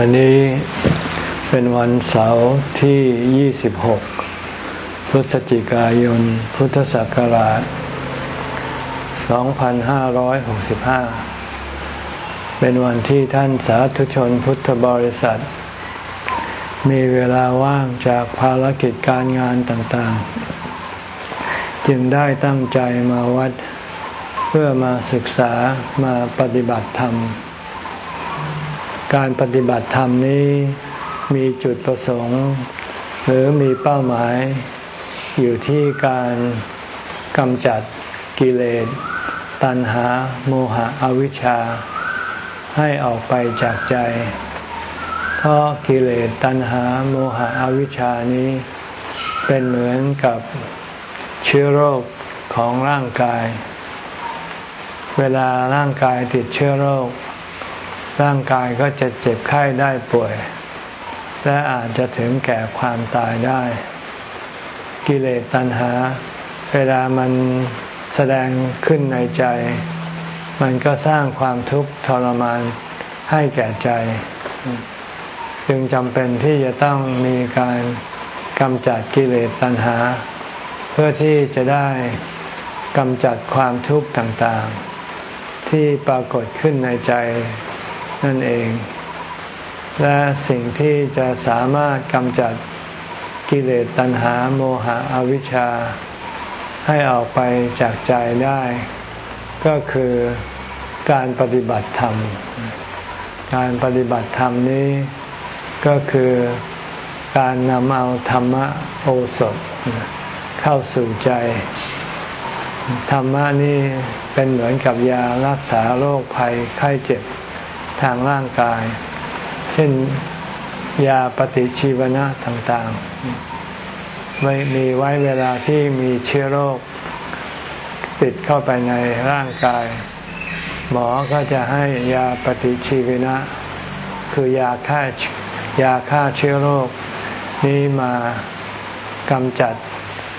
วันนี้เป็นวันเสาร์ที่ 26 พฤศจิกายน พุทธศักราช 2565 เป็นวันที่ท่านสาธุชนพุทธบริษัท มีเวลาว่างจากภารกิจการงานต่างๆ จึงได้ตั้งใจมาวัด เพื่อมาศึกษามาปฏิบัติธรรม การปฏิบัติธรรมนี้มีจุดประสงค์ หรือมีเป้าหมาย อยู่ที่การกำจัดกิเลสตัณหาโมหะอวิชชา ให้ออกไปจากใจ เพราะกิเลสตัณหาโมหะอวิชชานี้ เป็นเหมือนกับเชื้อโรคของร่างกาย เวลาร่างกายติดเชื้อโรค ร่างกายก็จะเจ็บไข้ได้ป่วย และอาจจะถึงแก่ความตายได้ กิเลสตัณหา เวลามันแสดงขึ้นในใจ มันก็สร้างความทุกข์ทรมานให้แก่ใจ จึงจำเป็นที่จะต้องมีการกำจัดกิเลสตัณหา เพื่อที่จะได้กำจัดความทุกข์ต่างๆ ที่ปรากฏขึ้นในใจ นั่นเอง และสิ่งที่จะสามารถกำจัดกิเลสตัณหาโมหะอวิชชา ให้ออกไปจากใจได้ ก็คือการปฏิบัติธรรม การปฏิบัติธรรมนี้ก็คือการนำเอาธรรมะโอสถ เข้าสู่ใจ ธรรมะนี่เป็นเหมือนกับยารักษาโรคภัยไข้เจ็บ ทางร่างกาย เช่นยาปฏิชีวนะต่างๆไว้มีไว้เวลาที่มีเชื้อโรค ติดเข้าไปในร่างกาย หมอก็จะให้ยาปฏิชีวนะ คือยาฆ่ายาฆ่าเชื้อโรค นี้มากำจัด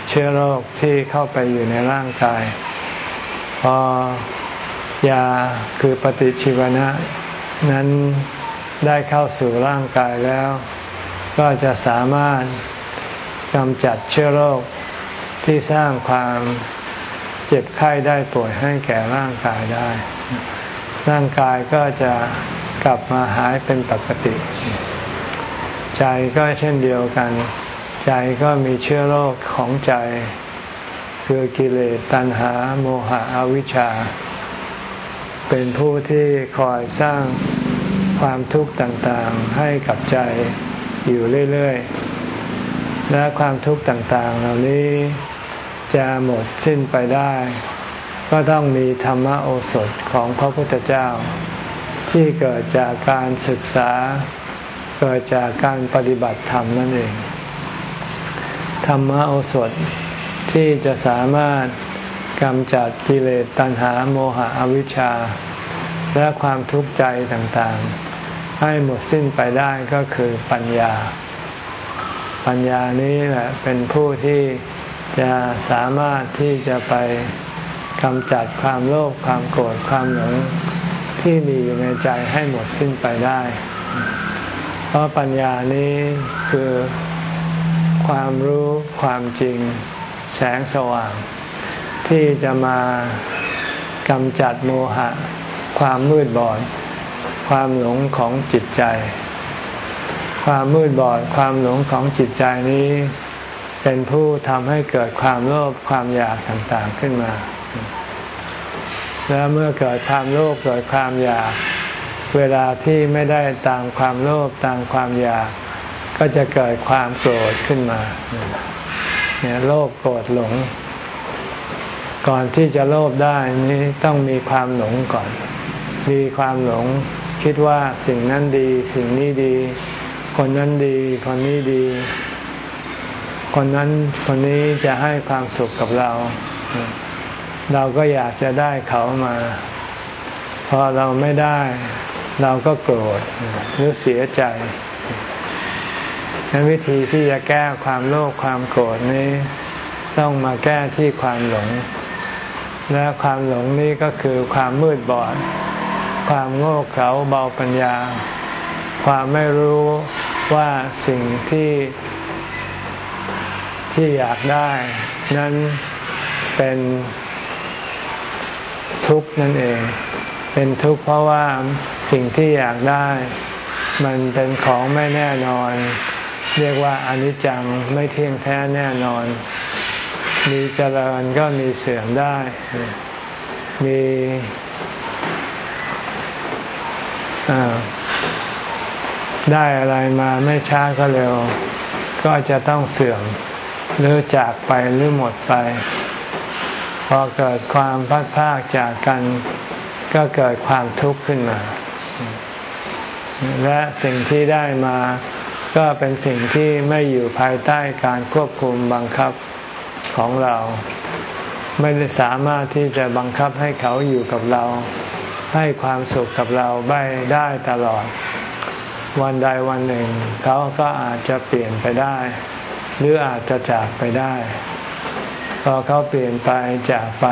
เชื้อโรคที่เข้าไปอยู่ในร่างกาย พอยาคือปฏิชีวนะ นั้นได้เข้าสู่ร่างกายแล้ว ก็จะสามารถกำจัดเชื้อโรคที่สร้างความเจ็บไข้ได้ป่วยให้แก่ร่างกายได้ ร่างกายก็จะกลับมาหายเป็นปกติ ใจก็เช่นเดียวกัน ใจก็มีเชื้อโรคของใจ คือกิเลสตัณหาโมหะอวิชชา เป็นผู้ที่คอยสร้างความทุกข์ต่างๆให้กับใจอยู่เรื่อยๆ และความทุกข์ต่างๆ เหล่านี้จะหมดสิ้นไปได้ ก็ต้องมีธรรมโอสถของพระพุทธเจ้า ที่เกิดจากการศึกษา เกิดจากการปฏิบัติธรรมนั่นเอง ธรรมโอสถที่จะสามารถ กำจัดกิเลสตัณหาโมหะอวิชชา และความทุกข์ใจต่างๆ ให้หมดสิ้นไปได้ก็คือปัญญา ปัญญานี้แหละเป็นผู้ที่จะสามารถที่จะไปกำจัดความโลภความโกรธความหลงที่มีอยู่ในใจให้หมดสิ้นไปได้ เพราะปัญญานี้คือความรู้ความจริง แสงสว่าง ที่จะมากำจัดโมหะ ความมืดบอด ความหลงของจิตใจ ความมืดบอด ความหลงของจิตใจนี้ เป็นผู้ทำให้เกิดความโลภความอยากต่างๆขึ้นมา แล้วเมื่อเกิดความโลภเกิดความอยาก เวลาที่ไม่ได้ตามความโลภตามความอยาก ก็จะเกิดความโกรธขึ้นมาเนี่ยโลภโกรธหลง ก่อนที่จะโลภได้นี้ต้องมีความหลงก่อน มีความหลงคิดว่าสิ่งนั้นดี สิ่งนี้ดี คนนั้นดี คนนี้ดี คนนั้นคนนี้จะให้ความสุขกับเรา เราก็อยากจะได้เขามา พอเราไม่ได้ เราก็โกรธหรือเสียใจนั้นวิธีที่จะแก้ความโลภความโกรธนี้ ต้องมาแก้ที่ความหลง และความหลงนี้ก็คือความมืดบอด ความโง่เขลาเบาปัญญา ความไม่รู้ว่าสิ่งที่ที่อยากได้ นั้นเป็นทุกข์นั่นเอง เป็นทุกข์เพราะว่าสิ่งที่อยากได้ มันเป็นของไม่แน่นอน เรียกว่าอนิจจังไม่เที่ยงแท้แน่นอน มีเจริญก็มีเสื่อมได้ มีได้อะไรมาไม่ช้าก็เร็ว ก็จะต้องเสื่อมหรือจากไปหรือหมดไป พอเกิดความพัดพากจากกันก็เกิดความทุกข์ขึ้นมา และสิ่งที่ได้มาก็เป็นสิ่งที่ไม่อยู่ภายใต้การควบคุมบังคับ ของเรา ไม่ได้สามารถที่จะบังคับให้เขาอยู่กับเรา ให้ความสุขกับเราได้ได้ตลอด วันใดวันหนึ่ง เขาก็อาจจะเปลี่ยนไปได้ หรืออาจจะจากไปได้ พอเขาเปลี่ยนไปจากไป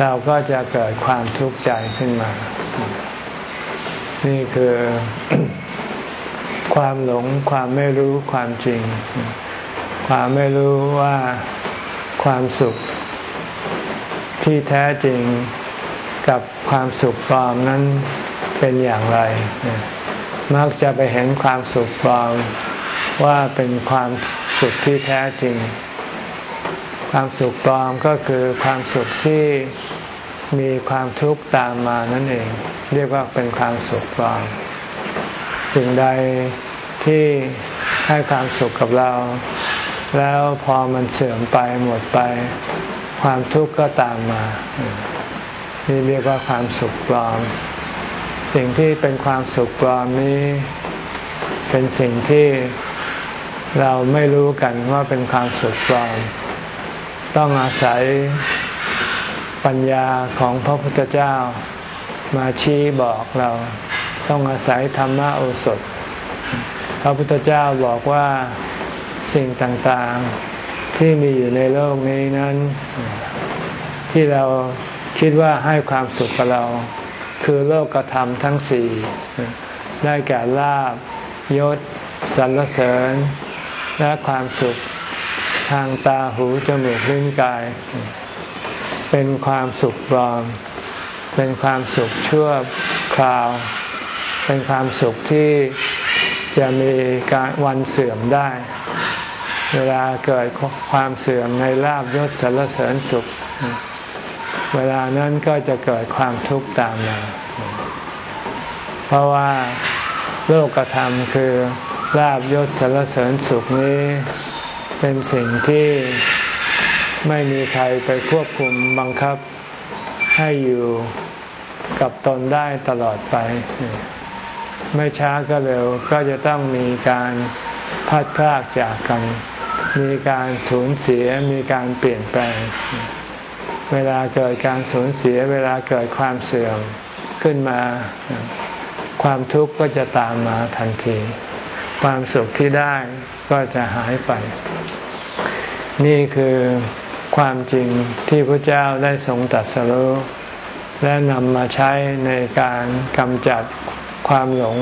เราก็จะเกิดความทุกข์ใจขึ้นมา นี่คือความหลงความไม่รู้ความจริง ความไม่รู้ว่าความสุขที่แท้จริงกับความสุขปลอมนั้นเป็นอย่างไร มักจะไปเห็นความสุขปลอมว่าเป็นความสุขที่แท้จริง ความสุขปลอมก็คือความสุขที่มีความทุกข์ตามมานั่นเอง เรียกว่าเป็นความสุขปลอม สิ่งใดที่ให้ความสุขกับเรา แล้วพอมันเสื่อมไปหมดไป ความทุกข์ก็ตามมา นี่เรียกว่าความสุขปลอม สิ่งที่เป็นความสุขปลอมนี้ เป็นสิ่งที่เราไม่รู้กันว่าเป็นความสุขปลอม ต้องอาศัยปัญญาของพระพุทธเจ้ามาชี้บอกเราต้องอาศัยธรรมโอสถ พระพุทธเจ้าบอกว่า สิ่งต่างๆที่มีอยู่ในโลกนี้นั้น ที่เราคิดว่าให้ความสุขกับเรา คือโลกธรรมทั้งสี่ได้แก่ลาบยศสรรเสริญ และความสุขทางตาหูจมูกลิ้นกาย เป็นความสุขปลอม เป็นความสุขชั่วคราว เป็นความสุขที่จะมีการวันเสื่อมได้ เวลาเกิดความเสื่อมในลาบยศสรรเสริญสุข เวลานั้นก็จะเกิดความทุกข์ตามมา เพราะว่าโลกธรรมคือลาบยศสรรเสริญสุขนี้เป็นสิ่งที่ไม่มีใครไปควบคุมบังคับให้อยู่กับตนได้ตลอดไป ไม่ช้าก็เร็วก็จะต้องมีการพัดพลากจากกัน มีการสูญเสียมีการเปลี่ยนแปลง เวลาเกิดการสูญเสีย เวลาเกิดความเสื่อมขึ้นมา ความทุกข์ก็จะตามมาทันที ความสุขที่ได้ก็จะหายไป นี่คือความจริงที่พระเจ้าได้ทรงตัดสรุและนำมาใช้ในการกำจัดความหลง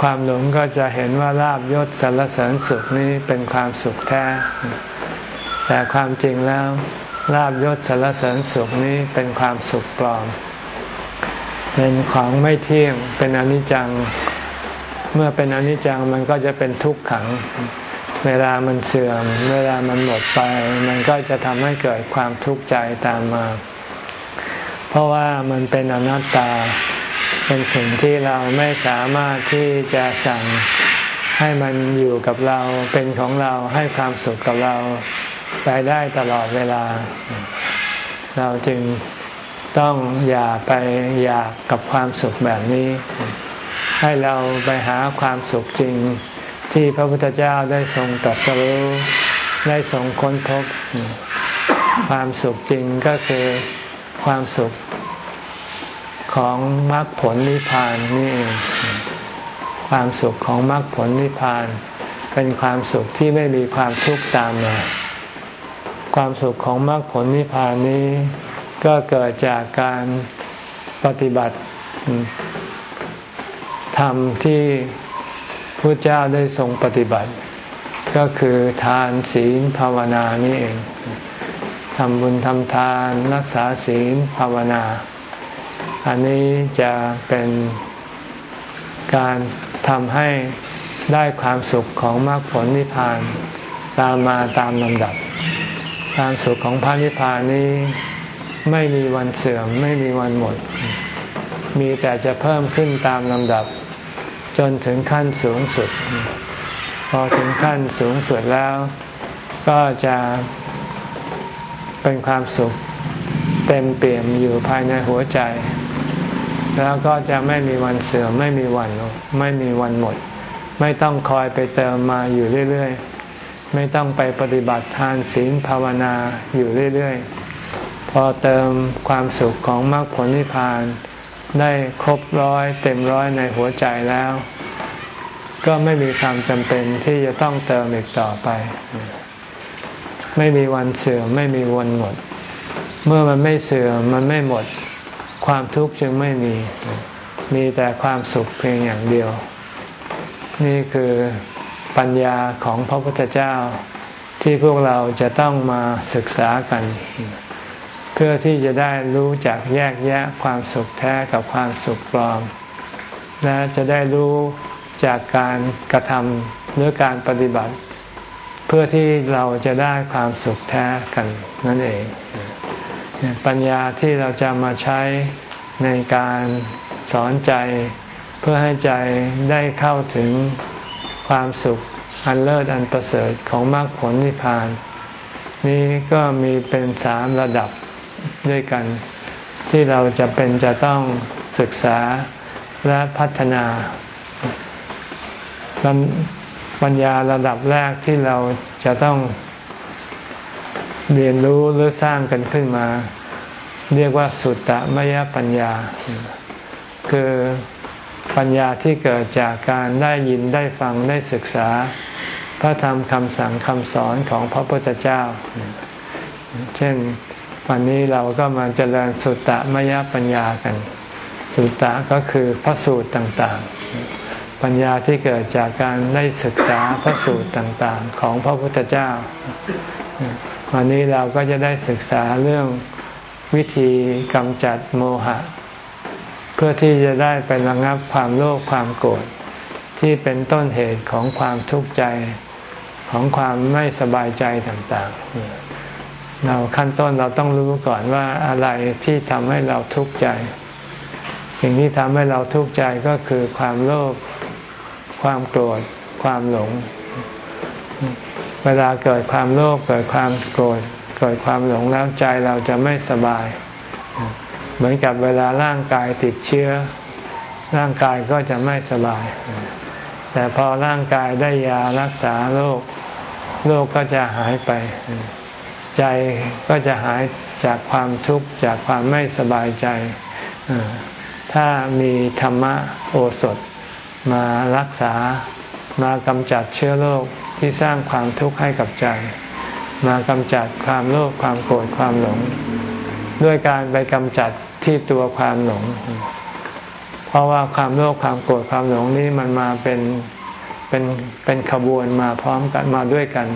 ความหลงก็จะเห็นว่าลาบยศสรรเสริญสุขนี้เป็นความสุขแท้ แต่ความจริงแล้วลาบยศสรรเสริญสุขนี้เป็นความสุขปลอม เป็นของไม่เที่ยงเป็นอนิจจัง เมื่อเป็นอนิจจังมันก็จะเป็นทุกขัง เวลามันเสื่อม เวลามันหมดไป มันก็จะทำให้เกิดความทุกข์ใจตามมา เพราะว่ามันเป็นอนัตตา เป็นสิ่งที่เราไม่สามารถที่จะสั่งให้มันอยู่กับเราเป็นของเราให้ความสุขกับเราไปได้ตลอดเวลา เราจึงต้องอย่าไปอยากกับความสุขแบบนี้ ให้เราไปหาความสุขจริงที่พระพุทธเจ้าได้ทรงตรัสรู้ได้ทรงค้นพบความสุขจริงก็คือความสุข ของมรรคผลนิพพานนี่เองความสุขของมรรคผลนิพพาน เป็นความสุขที่ไม่มีความทุกข์ตามมาความสุขของมรรคผลนิพพานนี้ ก็เกิดจากการปฏิบัติธรรมที่พระเจ้าได้ทรงปฏิบัติ ก็คือทานศีลภาวนานี่เองทำบุญทำทานรักษาศีลภาวนา อันนี้จะเป็นการทำให้ได้ความสุขของมรรคผลนิพพานตามมาตามลำดับ ความสุขของพระนิพพานนี้ไม่มีวันเสื่อมไม่มีวันหมด มีแต่จะเพิ่มขึ้นตามลำดับ จนถึงขั้นสูงสุด พอถึงขั้นสูงสุดแล้ว ก็จะเป็นความสุขเต็มเปี่ยมอยู่ภายในหัวใจ แล้วก็จะไม่มีวันเสื่อมไม่มีวันไม่มีวันหมด ไม่ต้องคอยไปเติมมาอยู่เรื่อยๆ ไม่ต้องไปปฏิบัติทานศีลภาวนาอยู่เรื่อยๆ พอเติมความสุขของมรรคผลนิพพาน ได้ครบร้อยเต็มร้อยในหัวใจแล้ว ก็ไม่มีความจำเป็นที่จะต้องเติมอีกต่อไป ไม่มีวันเสื่อมไม่มีวันหมด เมื่อมันไม่เสื่อมมันไม่หมด ความทุกข์จึงไม่มี มีแต่ความสุขเพียงอย่างเดียว นี่คือปัญญาของพระพุทธเจ้าที่พวกเราจะต้องมาศึกษากัน เพื่อที่จะได้รู้จักแยกแยะความสุขแท้กับความสุขปลอม และจะได้รู้จากการกระทำหรือการปฏิบัติ เพื่อที่เราจะได้ความสุขแท้กันนั่นเอง ปัญญาที่เราจะมาใช้ในการสอนใจ เพื่อให้ใจได้เข้าถึงความสุขอันเลิศอันประเสริฐของมรรคผลนิพพาน นี้ก็มีเป็นสามระดับด้วยกัน ที่เราจะเป็นจะต้องศึกษาและพัฒนาปัญญาระดับแรกที่เราจะต้อง เรียนรู้หรือสร้างกันขึ้นมา เรียกว่าสุตตมยปัญญา คือปัญญาที่เกิดจากการได้ยินได้ฟังได้ศึกษา พระธรรมคำสั่งคำสอนของพระพุทธเจ้า เช่นวันนี้เราก็มาเจริญสุตตมยปัญญากัน สุตตะก็คือพระสูตรต่างๆ ปัญญาที่เกิดจากการได้ศึกษาพระสูตรต่างๆ ของพระพุทธเจ้า วันนี้เราก็จะได้ศึกษาเรื่องวิธีกำจัดโมหะ เพื่อที่จะได้ไประงับความโลภความโกรธที่เป็นต้นเหตุของความทุกข์ใจของความไม่สบายใจต่างๆ เราขั้นต้นเราต้องรู้ก่อนว่าอะไรที่ทำให้เราทุกข์ใจ สิ่งที่ทำให้เราทุกข์ใจก็คือความโลภความโกรธความหลง เวลาเกิดความโลภเกิดความโกรธเกิดความหลงแล้วใจเราจะไม่สบาย เหมือนกับเวลาร่างกายติดเชื้อ ร่างกายก็จะไม่สบาย แต่พอร่างกายได้ยารักษาโรคโรคก็จะหายไป ใจก็จะหายจากความทุกข์จากความไม่สบายใจ ถ้ามีธรรมะโอสถมารักษามากำจัดเชื้อโรค ที่สร้างความทุกข์ให้กับใจ มากำจัดความโลภความโกรธความหลง ด้วยการไปกำจัดที่ตัวความหลง เพราะว่าความโลภความโกรธความหลงนี้มันมาเป็นเป็นเป็นขบวนมาพร้อมกันมาด้วยกัน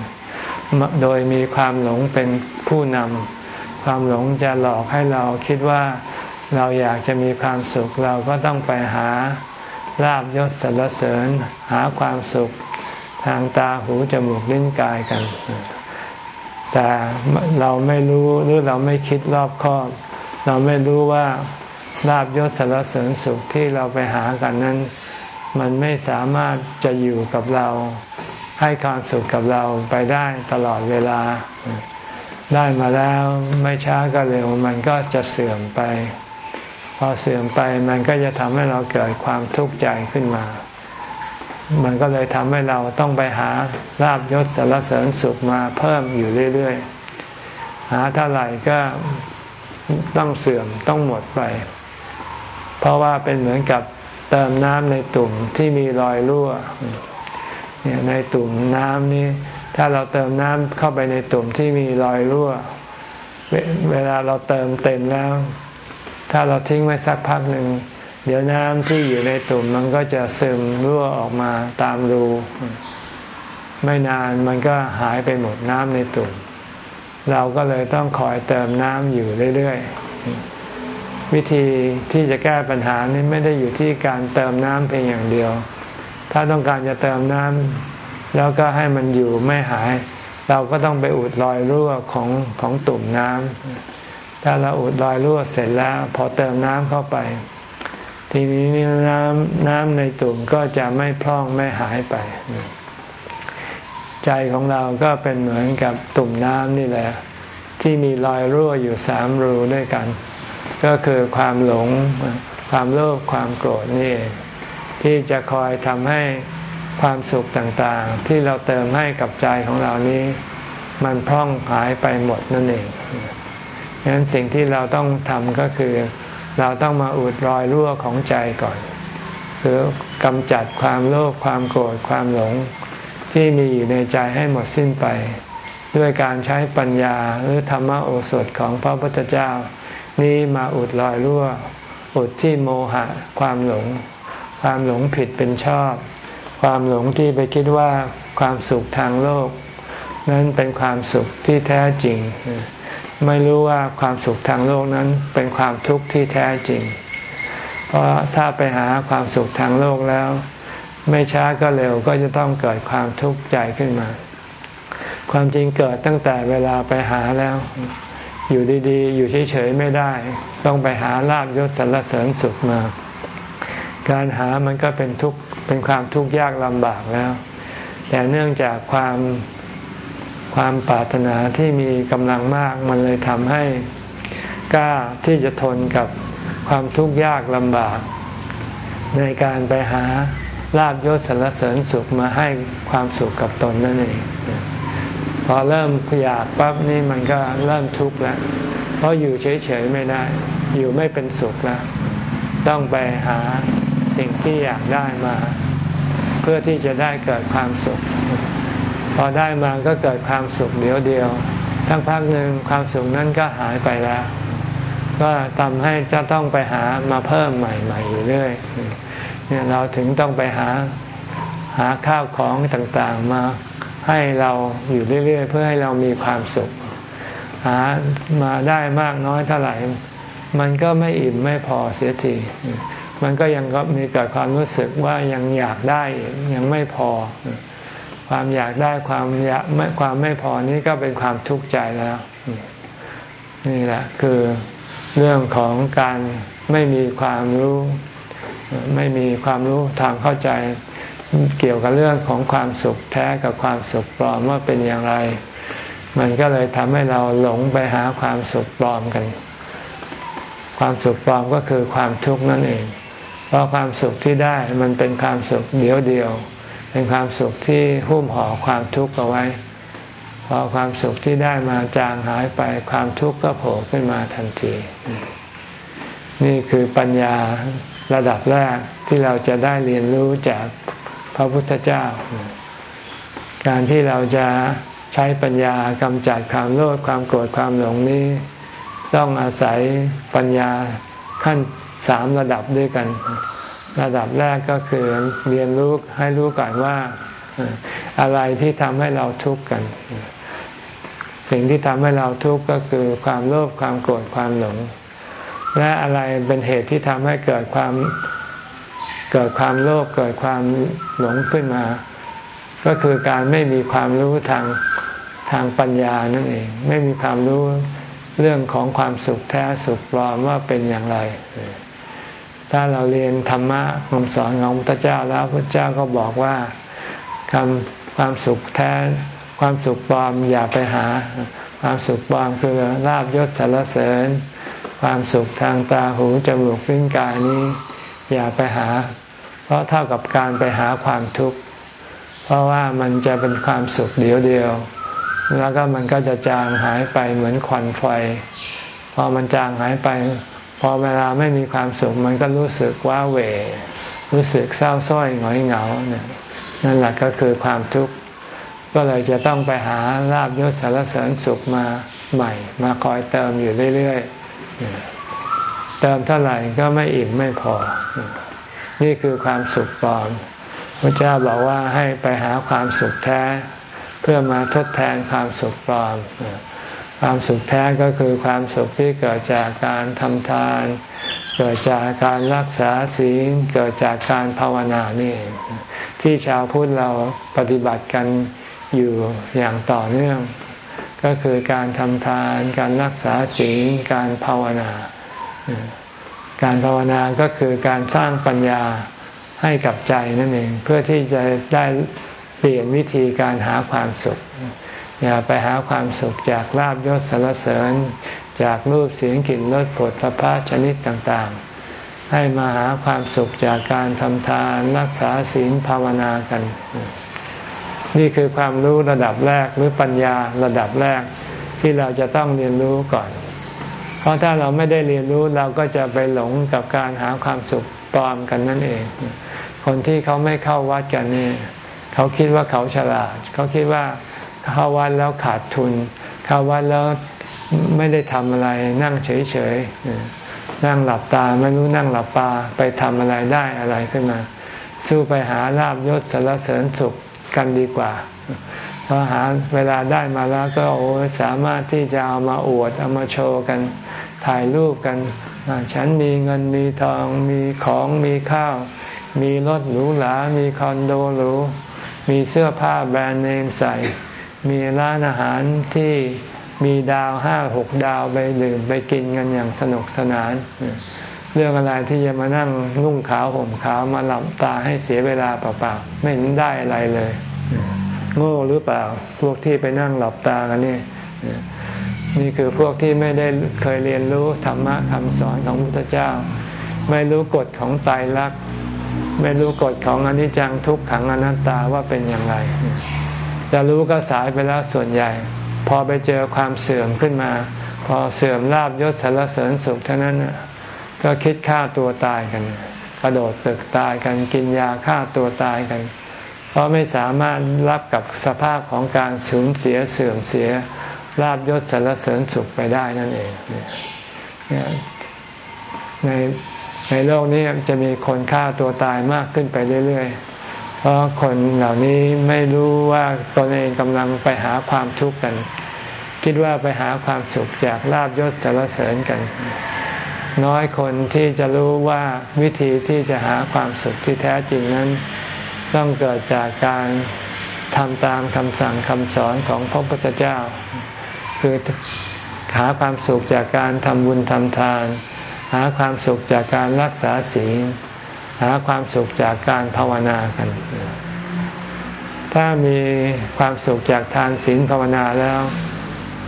โดยมีความหลงเป็นผู้นำความหลงจะหลอกให้เราคิดว่าเราอยากจะมีความสุขเราก็ต้องไปหาลาบยศสรรเสริญ หาความสุข ทางตาหูจมูกลิ้นกายกัน แต่เราไม่รู้หรือเราไม่คิดรอบคอบ เราไม่รู้ว่าลาบยศสรรเสริญสุขที่เราไปหากันนั้น มันไม่สามารถจะอยู่กับเราให้ความสุขกับเราไปได้ตลอดเวลา ได้มาแล้วไม่ช้าก็เร็ว มันก็จะเสื่อมไป พอเสื่อมไปมันก็จะทำให้เราเกิดความทุกข์ใจขึ้นมา มันก็เลยทำให้เราต้องไปหาลาบยศสารเสริญสุขมาเพิ่มอยู่เรื่อยๆ หาเท่าไหร่ก็ต้องเสื่อมต้องหมดไป เพราะว่าเป็นเหมือนกับเติมน้ำในตุ่มที่มีรอยรั่วเนี่ยในตุ่มน้ำนี้ ถ้าเราเติมน้ำเข้าไปในตุ่มที่มีรอยรั่ว เวลาเราเติมเต็มแล้ว ถ้าเราทิ้งไว้สักพักหนึ่ง เดี๋ยวน้ำที่อยู่ในตุ่มมันก็จะซึมรั่วออกมาตามรู ไม่นานมันก็หายไปหมดน้ำในตุ่ม เราก็เลยต้องคอยเติมน้ำอยู่เรื่อยๆ วิธีที่จะแก้ปัญหานี้ไม่ได้อยู่ที่การเติมน้ำเพียงอย่างเดียว ถ้าต้องการจะเติมน้ำแล้วก็ให้มันอยู่ไม่หาย เราก็ต้องไปอุดรอยรั่วของของตุ่มน้ำถ้าเราอุดรอยรั่วเสร็จแล้ว พอเติมน้ำเข้าไป ทีนี้น้ำน้ำในตุ่มก็จะไม่พร่องไม่หายไป ใจของเราก็เป็นเหมือนกับตุ่มน้ำนี่แหละ ที่มีรอยรั่วอยู่สามรูด้วยกัน ก็คือความหลง ความโลภความโกรธนี่ ที่จะคอยทำให้ความสุขต่างๆ ที่เราเติมให้กับใจของเรานี้ มันพร่องหายไปหมดนั่นเองดังนั้นสิ่งที่เราต้องทำก็คือ เราต้องมาอุดรอยรั่วของใจก่อนคือกำจัดความโลภความโกรธความหลง ที่มีอยู่ในใจให้หมดสิ้นไป ด้วยการใช้ปัญญาหรือธรรมโอสถของพระพุทธเจ้า นี้มาอุดรอยรั่ว อุดที่โมหะ ความหลง ความหลงผิดเป็นชอบ ความหลงที่ไปคิดว่าความสุขทางโลก นั้นเป็นความสุขที่แท้จริง ไม่รู้ว่าความสุขทางโลกนั้นเป็นความทุกข์ที่แท้จริง เพราะถ้าไปหาความสุขทางโลกแล้ว ไม่ช้าก็เร็วก็จะต้องเกิดความทุกข์ใจขึ้นมา ความจริงเกิดตั้งแต่เวลาไปหาแล้ว อยู่ดีๆ อยู่เฉยๆไม่ได้ ต้องไปหาลาบยศสรรเสริญสุขมา การหามันก็เป็นทุกข์เป็นความทุกข์ยากลำบากแล้ว แต่เนื่องจากความ ความปรารถนาที่มีกำลังมากมันเลยทำให้กล้าที่จะทนกับความทุกข์ยากลำบาก ในการไปหาลาบยศสรรเสริญสุขมาให้ความสุขกับตนนั่นเองพอเริ่มอยากปั๊บนี่มันก็เริ่มทุกข์แล้ว เพราะอยู่เฉยๆไม่ได้ อยู่ไม่เป็นสุขแล้ว ต้องไปหาสิ่งที่อยากได้มา เพื่อที่จะได้เกิดความสุข พอได้มาก็เกิดความสุขเดียวเดียวทั้งพักหนึ่งความสุขนั้นก็หายไปแล้ว ก็ทำให้จะต้องไปหามาเพิ่มใหม่ๆอยู่เรื่อยเนี่ยเราถึงต้องไปหาหาข้าวของต่างๆมาให้เราอยู่เรื่อย ๆ เพื่อให้เรามีความสุข หามาได้มากน้อยเท่าไหร่ มันก็ไม่อิ่มไม่พอเสียทีมันก็ยังก็มีเกิดความรู้สึกว่ายังอยากได้ยังไม่พอ ความอยากได้ความอยากไม่ความไม่พอนี้ก็เป็นความทุกข์ใจแล้ว นี่แหละคือเรื่องของการไม่มีความรู้ ไม่มีความรู้ทางเข้าใจเกี่ยวกับเรื่องของความสุขแท้กับความสุขปลอมว่าเป็นอย่างไร มันก็เลยทำให้เราหลงไปหาความสุขปลอมกัน ความสุขปลอมก็คือความทุกข์นั่นเอง เพราะความสุขที่ได้มันเป็นความสุขเดียวเดียว เป็นความสุขที่หุ้มห่อความทุกข์เอาไว้ พอความสุขที่ได้มาจางหายไปความทุกข์ก็โผล่ขึ้นมาทันที นี่คือปัญญาระดับแรกที่เราจะได้เรียนรู้จากพระพุทธเจ้า การที่เราจะใช้ปัญญากำจัดความโลภความโกรธความหลงนี้ ต้องอาศัยปัญญาขั้นสามระดับด้วยกัน ระดับแรกก็คือเรียนรู้ให้รู้ก่อนว่าอะไรที่ทำให้เราทุกข์กัน สิ่งที่ทำให้เราทุกข์ก็คือความโลภความโกรธความหลง และอะไรเป็นเหตุที่ทำให้เกิดความเกิดความโลภเกิดความหลงขึ้นมา ก็คือการไม่มีความรู้ทางทางปัญญานั่นเอง ไม่มีความรู้เรื่องของความสุขแท้สุขปลอมว่าเป็นอย่างไร ถ้าเราเรียนธรรมะคำสอนของพระพุทธเจ้าแล้วพระเจ้าก็บอกว่าคำความสุขแท้ความสุขปลอมอย่าไปหา ความสุขปลอมคือลาบยศสรรเสริญ ความสุขทางตาหูจมูกลิ้นกายนี้ อย่าไปหา เพราะเท่ากับการไปหาความทุกข์เพราะว่ามันจะเป็นความสุขเดียวเดียว แล้วก็มันก็จะจางหายไปเหมือนควันไฟ พอมันจางหายไป พอเวลาไม่มีความสุขมันก็รู้สึกว่าเหวรู้สึกเศร้าส้อยหงอยเหงาเนี่ยนั่นแหละก็คือความทุกข์ก็เลยจะต้องไปหาลาบยศสารเสริญสุขมาใหม่ มาคอยเติมอยู่เรื่อยๆเติมเท่าไหร่ก็ไม่อิ่มไม่พอ นี่คือความสุขปลอมพระเจ้าบอกว่าให้ไปหาความสุขแท้ เพื่อมาทดแทนความสุขปลอม ความสุขแท้ก็คือความสุขที่เกิดจากการทำทาน เกิดจากการรักษาศีล เกิดจากการภาวนานี่เองที่ชาวพุทธเราปฏิบัติกันอยู่อย่างต่อเนื่อง ก็คือการทำทาน การรักษาศีล การภาวนา การภาวนาก็คือการสร้างปัญญาให้กับใจนั่นเอง เพื่อที่จะได้เปลี่ยนวิธีการหาความสุข อย่าไปหาความสุขจากลาบยศสารเสริญ จากรูปเสียงกลิ่นรสผลพระชนิดต่างๆ ให้มาหาความสุขจากการทำทานรักษาศีลภาวนากัน นี่คือความรู้ระดับแรกหรือปัญญาระดับแรกที่เราจะต้องเรียนรู้ก่อน เพราะถ้าเราไม่ได้เรียนรู้เราก็จะไปหลงกับการหาความสุขปลอมกันนั่นเอง คนที่เขาไม่เข้าวัดกันนี่เขาคิดว่าเขาฉลาด เขาคิดว่า เข้าวัดแล้วขาดทุน เข้าวัดแล้วไม่ได้ทำอะไรนั่งเฉยๆนั่งหลับตาไม่รู้นั่งหลับตาไปทำอะไรได้อะไรขึ้นมา สู้ไปหาลาบยศสารเสริญสุขกันดีกว่าพอหาเวลาได้มาแล้วก็โอ้สามารถที่จะเอามาอวดเอามาโชว์กันถ่ายรูปกันฉันมีเงินมีทองมีของมีข้าว มีรถหรูหรา มีคอนโดหรู มีเสื้อผ้าแบรนด์เนมใส่ มีร้านอาหารที่มีดาวห้าหกดาวไปดื่มไปกินกันอย่างสนุกสนาน เรื่องอะไรที่จะมานั่งนุ่งขาวห่มขาวมาหลับตาให้เสียเวลาเปล่าๆไม่เห็นได้อะไรเลย โง่หรือเปล่า พวกที่ไปนั่งหลับตากันนี่นี่คือพวกที่ไม่ได้เคยเรียนรู้ธรรมะคำสอนของพระพุทธเจ้า ไม่รู้กฎของไตรลักษณ์ไม่รู้กฎของอนิจจังทุกขังอนัตตาว่าเป็นอย่างไร จะรู้ก็สายไปแล้วส่วนใหญ่ พอไปเจอความเสื่อมขึ้นมา พอเสื่อมลาบยศสารเสริญสุขเท่านั้นก็คิดฆ่าตัวตายกัน กระโดดตึกตายกันกินยาฆ่าตัวตายกัน เพราะไม่สามารถรับกับสภาพของการสูญเสียเสื่อมเสียลาบยศสารเสริญสุขไปได้นั่นเองในในโลกนี้จะมีคนฆ่าตัวตายมากขึ้นไปเรื่อย ๆ เพราะคนเหล่านี้ไม่รู้ว่าตนเองกำลังไปหาความทุกข์กัน คิดว่าไปหาความสุขจากลาบยศสารเสริญกัน น้อยคนที่จะรู้ว่าวิธีที่จะหาความสุขที่แท้จริงนั้น ต้องเกิดจากการทำตามคำสั่งคำสอนของพระพุทธเจ้า คือหาความสุขจากการทำบุญทำทาน หาความสุขจากการรักษาศีล หาความสุขจากการภาวนากัน ถ้ามีความสุขจากทานศีลภาวนาแล้ว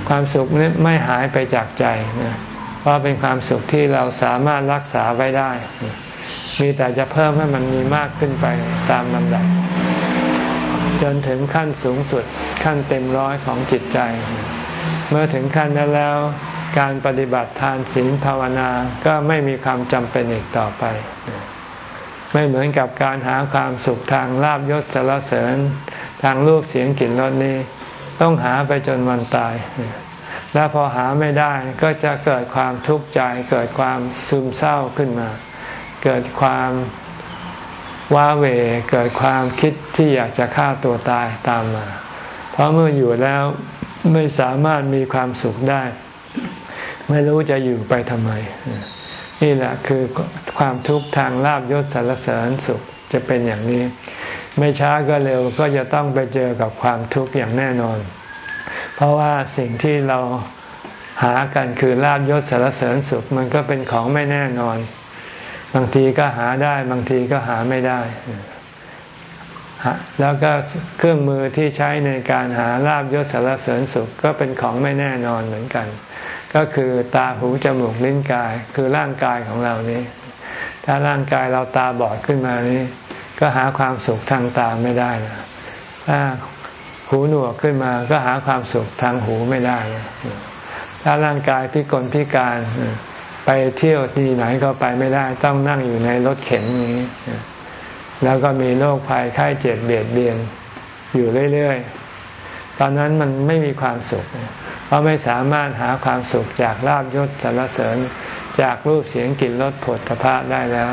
ความสุขนี้ไม่หายไปจากใจนะเพราะเป็นความสุขที่เราสามารถรักษาไว้ได้ มีแต่จะเพิ่มให้มันมีมากขึ้นไปตามลำดับจนถึงขั้นสูงสุดขั้นเต็มร้อยของจิตใจ เมื่อถึงขั้นนั้นแล้วการปฏิบัติทานศีลภาวนาก็ไม่มีความจำเป็นอีกต่อไป ไม่เหมือนกับการหาความสุขทางลาบยศสารเสริญ ทางรูปเสียงกลิ่นรสนี้ ต้องหาไปจนวันตาย แล้วพอหาไม่ได้ก็จะเกิดความทุกข์ใจ เกิดความซึมเศร้าขึ้นมา เกิดความว้าเหวเกิดความคิดที่อยากจะฆ่าตัวตายตามมา เพราะเมื่ออยู่แล้วไม่สามารถมีความสุขได้ ไม่รู้จะอยู่ไปทำไม นี่แหละคือความทุกข์ทางลาบยศสารเสริญสุขจะเป็นอย่างนี้ ไม่ช้าก็เร็วก็จะต้องไปเจอกับความทุกข์อย่างแน่นอน เพราะว่าสิ่งที่เราหากันคือลาบยศสารเสริญสุขมันก็เป็นของไม่แน่นอน บางทีก็หาได้ บางทีก็หาไม่ได้ แล้วก็เครื่องมือที่ใช้ในการหาลาบยศสารเสริญสุขก็เป็นของไม่แน่นอนเหมือนกัน ก็คือตาหูจมูกลิ้นกายคือร่างกายของเรานี้ ถ้าร่างกายเราตาบอดขึ้นมานี้ ก็หาความสุขทางตาไม่ได้นะถ้าหูหนวกขึ้นมา ก็หาความสุขทางหูไม่ได้นะถ้าร่างกายพิกลพิการไปเที่ยวที่ไหนก็ไปไม่ได้ ต้องนั่งอยู่ในรถเข็นนี้ แล้วก็มีโรคภัยไข้เจ็บเบียดเบียนอยู่เรื่อยๆ ตอนนั้นมันไม่มีความสุข เพราะไม่สามารถหาความสุขจากลาบยศสารเสริญจากรูปเสียงกลิ่นรสผลทพะได้แล้ว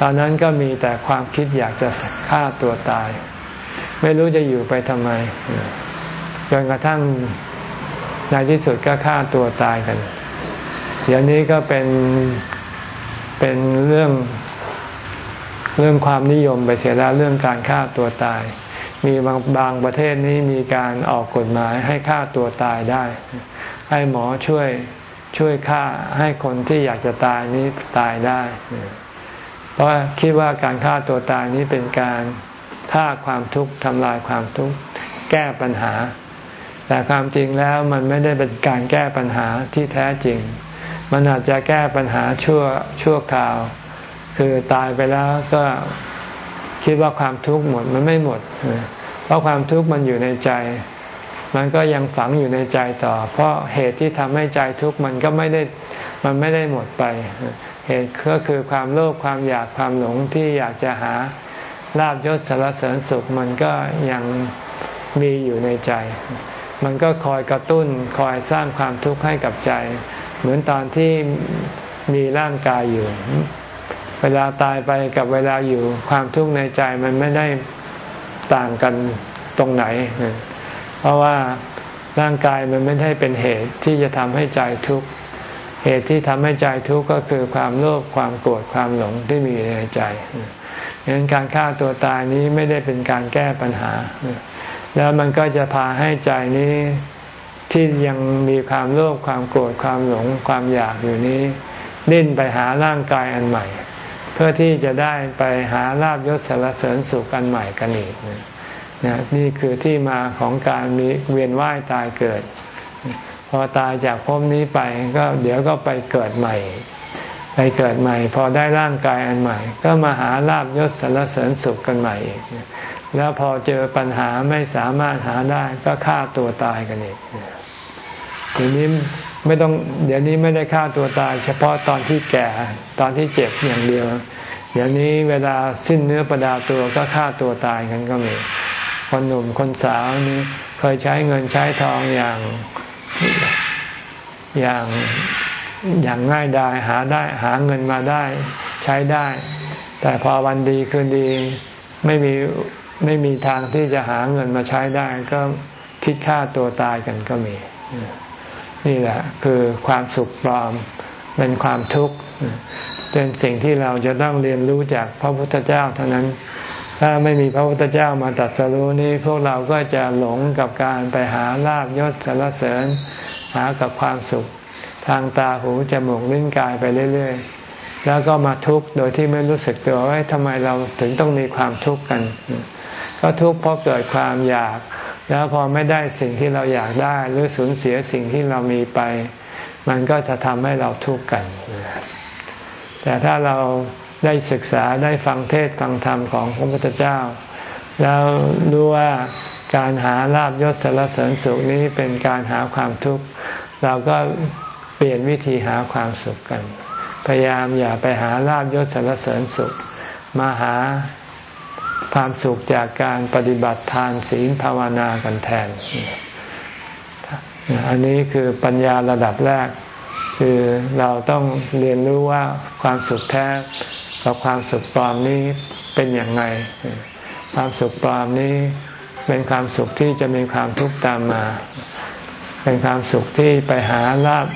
ตอนนั้นก็มีแต่ความคิดอยากจะฆ่าตัวตาย ไม่รู้จะอยู่ไปทำไมจนกระทั่งในที่สุดก็ฆ่าตัวตายกัน เดี๋ยวนี้ก็เป็นเป็นเรื่องเรื่องความนิยมไปเสียแล้วเรื่องการฆ่าตัวตาย มีบางบางประเทศนี้มีการออกกฎหมายให้ฆ่าตัวตายได้ ให้หมอช่วยช่วยฆ่าให้คนที่อยากจะตายนี้ตายได้ เพราะคิดว่าการฆ่าตัวตายนี้เป็นการฆ่าความทุกข์ทำลายความทุกข์แก้ปัญหา แต่ความจริงแล้วมันไม่ได้เป็นการแก้ปัญหาที่แท้จริง มันอาจจะแก้ปัญหาชั่วชั่วคราว คือตายไปแล้วก็ คิดว่าความทุกข์หมดมันไม่หมด เพราะความทุกข์มันอยู่ในใจ มันก็ยังฝังอยู่ในใจต่อ เพราะเหตุที่ทำให้ใจทุกข์มันก็ไม่ได้มันไม่ได้หมดไป เหตุก็คือความโลภความอยากความหลงที่อยากจะหาลาบยศสารเสริญสุขมันก็ยังมีอยู่ในใจ มันก็คอยกระตุ้นคอยสร้างความทุกข์ให้กับใจ เหมือนตอนที่มีร่างกายอยู่ เวลาตายไปกับเวลาอยู่ความทุกข์ในใจมันไม่ได้ต่างกันตรงไหน เพราะว่าร่างกายมันไม่ได้เป็นเหตุที่จะทำให้ใจทุกข์เหตุที่ทำให้ใจทุกข์ก็คือความโลภความโกรธความหลงที่มีในใจดังนั้นการฆ่าตัวตายนี้ไม่ได้เป็นการแก้ปัญหา แล้วมันก็จะพาให้ใจนี้ที่ยังมีความโลภความโกรธความหลงความอยากอยู่นี้ดิ้นไปหาร่างกายอันใหม่ เพื่อที่จะได้ไปหาลาบยศสารเสริญสุขอันใหม่กันอีกนะนี่คือที่มาของการมีเวียนว่ายตายเกิด พอตายจากภพนี้ไปก็เดี๋ยวก็ไปเกิดใหม่ ไปเกิดใหม่ พอได้ร่างกายอันใหม่ ก็มาหาลาบยศสารเสริญสุขกันใหม่อีกแล้วพอเจอปัญหาไม่สามารถหาได้ก็ฆ่าตัวตายกันอีกทีนี้ ไม่ต้องเดี๋ยวนี้ไม่ได้ฆ่าตัวตาย เฉพาะตอนที่แก่ตอนที่เจ็บอย่างเดียว เดี๋ยวนี้เวลาสิ้นเนื้อประดาตัวก็ฆ่าตัวตายกันก็มีคนหนุ่มคนสาวนี้เคยใช้เงินใช้ทองอย่างอย่างอย่างง่ายดายหาได้หาเงินมาได้ใช้ได้ แต่พอวันดีคืนดีไม่มีไม่มีทางที่จะหาเงินมาใช้ได้ ก็คิดฆ่าตัวตายกันก็มี นี่แหละคือความสุขปลอมเป็นความทุกข์เป็นสิ่งที่เราจะต้องเรียนรู้จากพระพุทธเจ้าเท่านั้น ถ้าไม่มีพระพุทธเจ้ามาตัดสรู้นี้พวกเราก็จะหลงกับการไปหาลาบยศสารเสริญ หากับความสุข ทางตาหูจมูกลิ้นกายไปเรื่อยๆ แล้วก็มาทุกข์โดยที่ไม่รู้สึกตัวว่าทำไมเราถึงต้องมีความทุกข์กัน ก็ทุกข์เพราะเกิดความอยาก แล้วพอไม่ได้สิ่งที่เราอยากได้ หรือสูญเสียสิ่งที่เรามีไป มันก็จะทำให้เราทุกข์กัน แต่ถ้าเราได้ศึกษาได้ฟังเทศฟังธรรมของพระพุทธเจ้า แล้วรู้ว่าการหาลาบยศสารเสริญสุขนี้เป็นการหาความทุกข์เราก็เปลี่ยนวิธีหาความสุขกัน พยายามอย่าไปหาลาบยศสารเสริญสุข มาหา ความสุขจากการปฏิบัติทานศีลภาวนากันแทน อันนี้คือปัญญาระดับแรก คือเราต้องเรียนรู้ว่าความสุขแท้กับความสุขปลอมนี้เป็นอย่างไร ความสุขปลอมนี้เป็นความสุขที่จะมีความทุกข์ตามมา เป็นความสุขที่ไปหาลาบ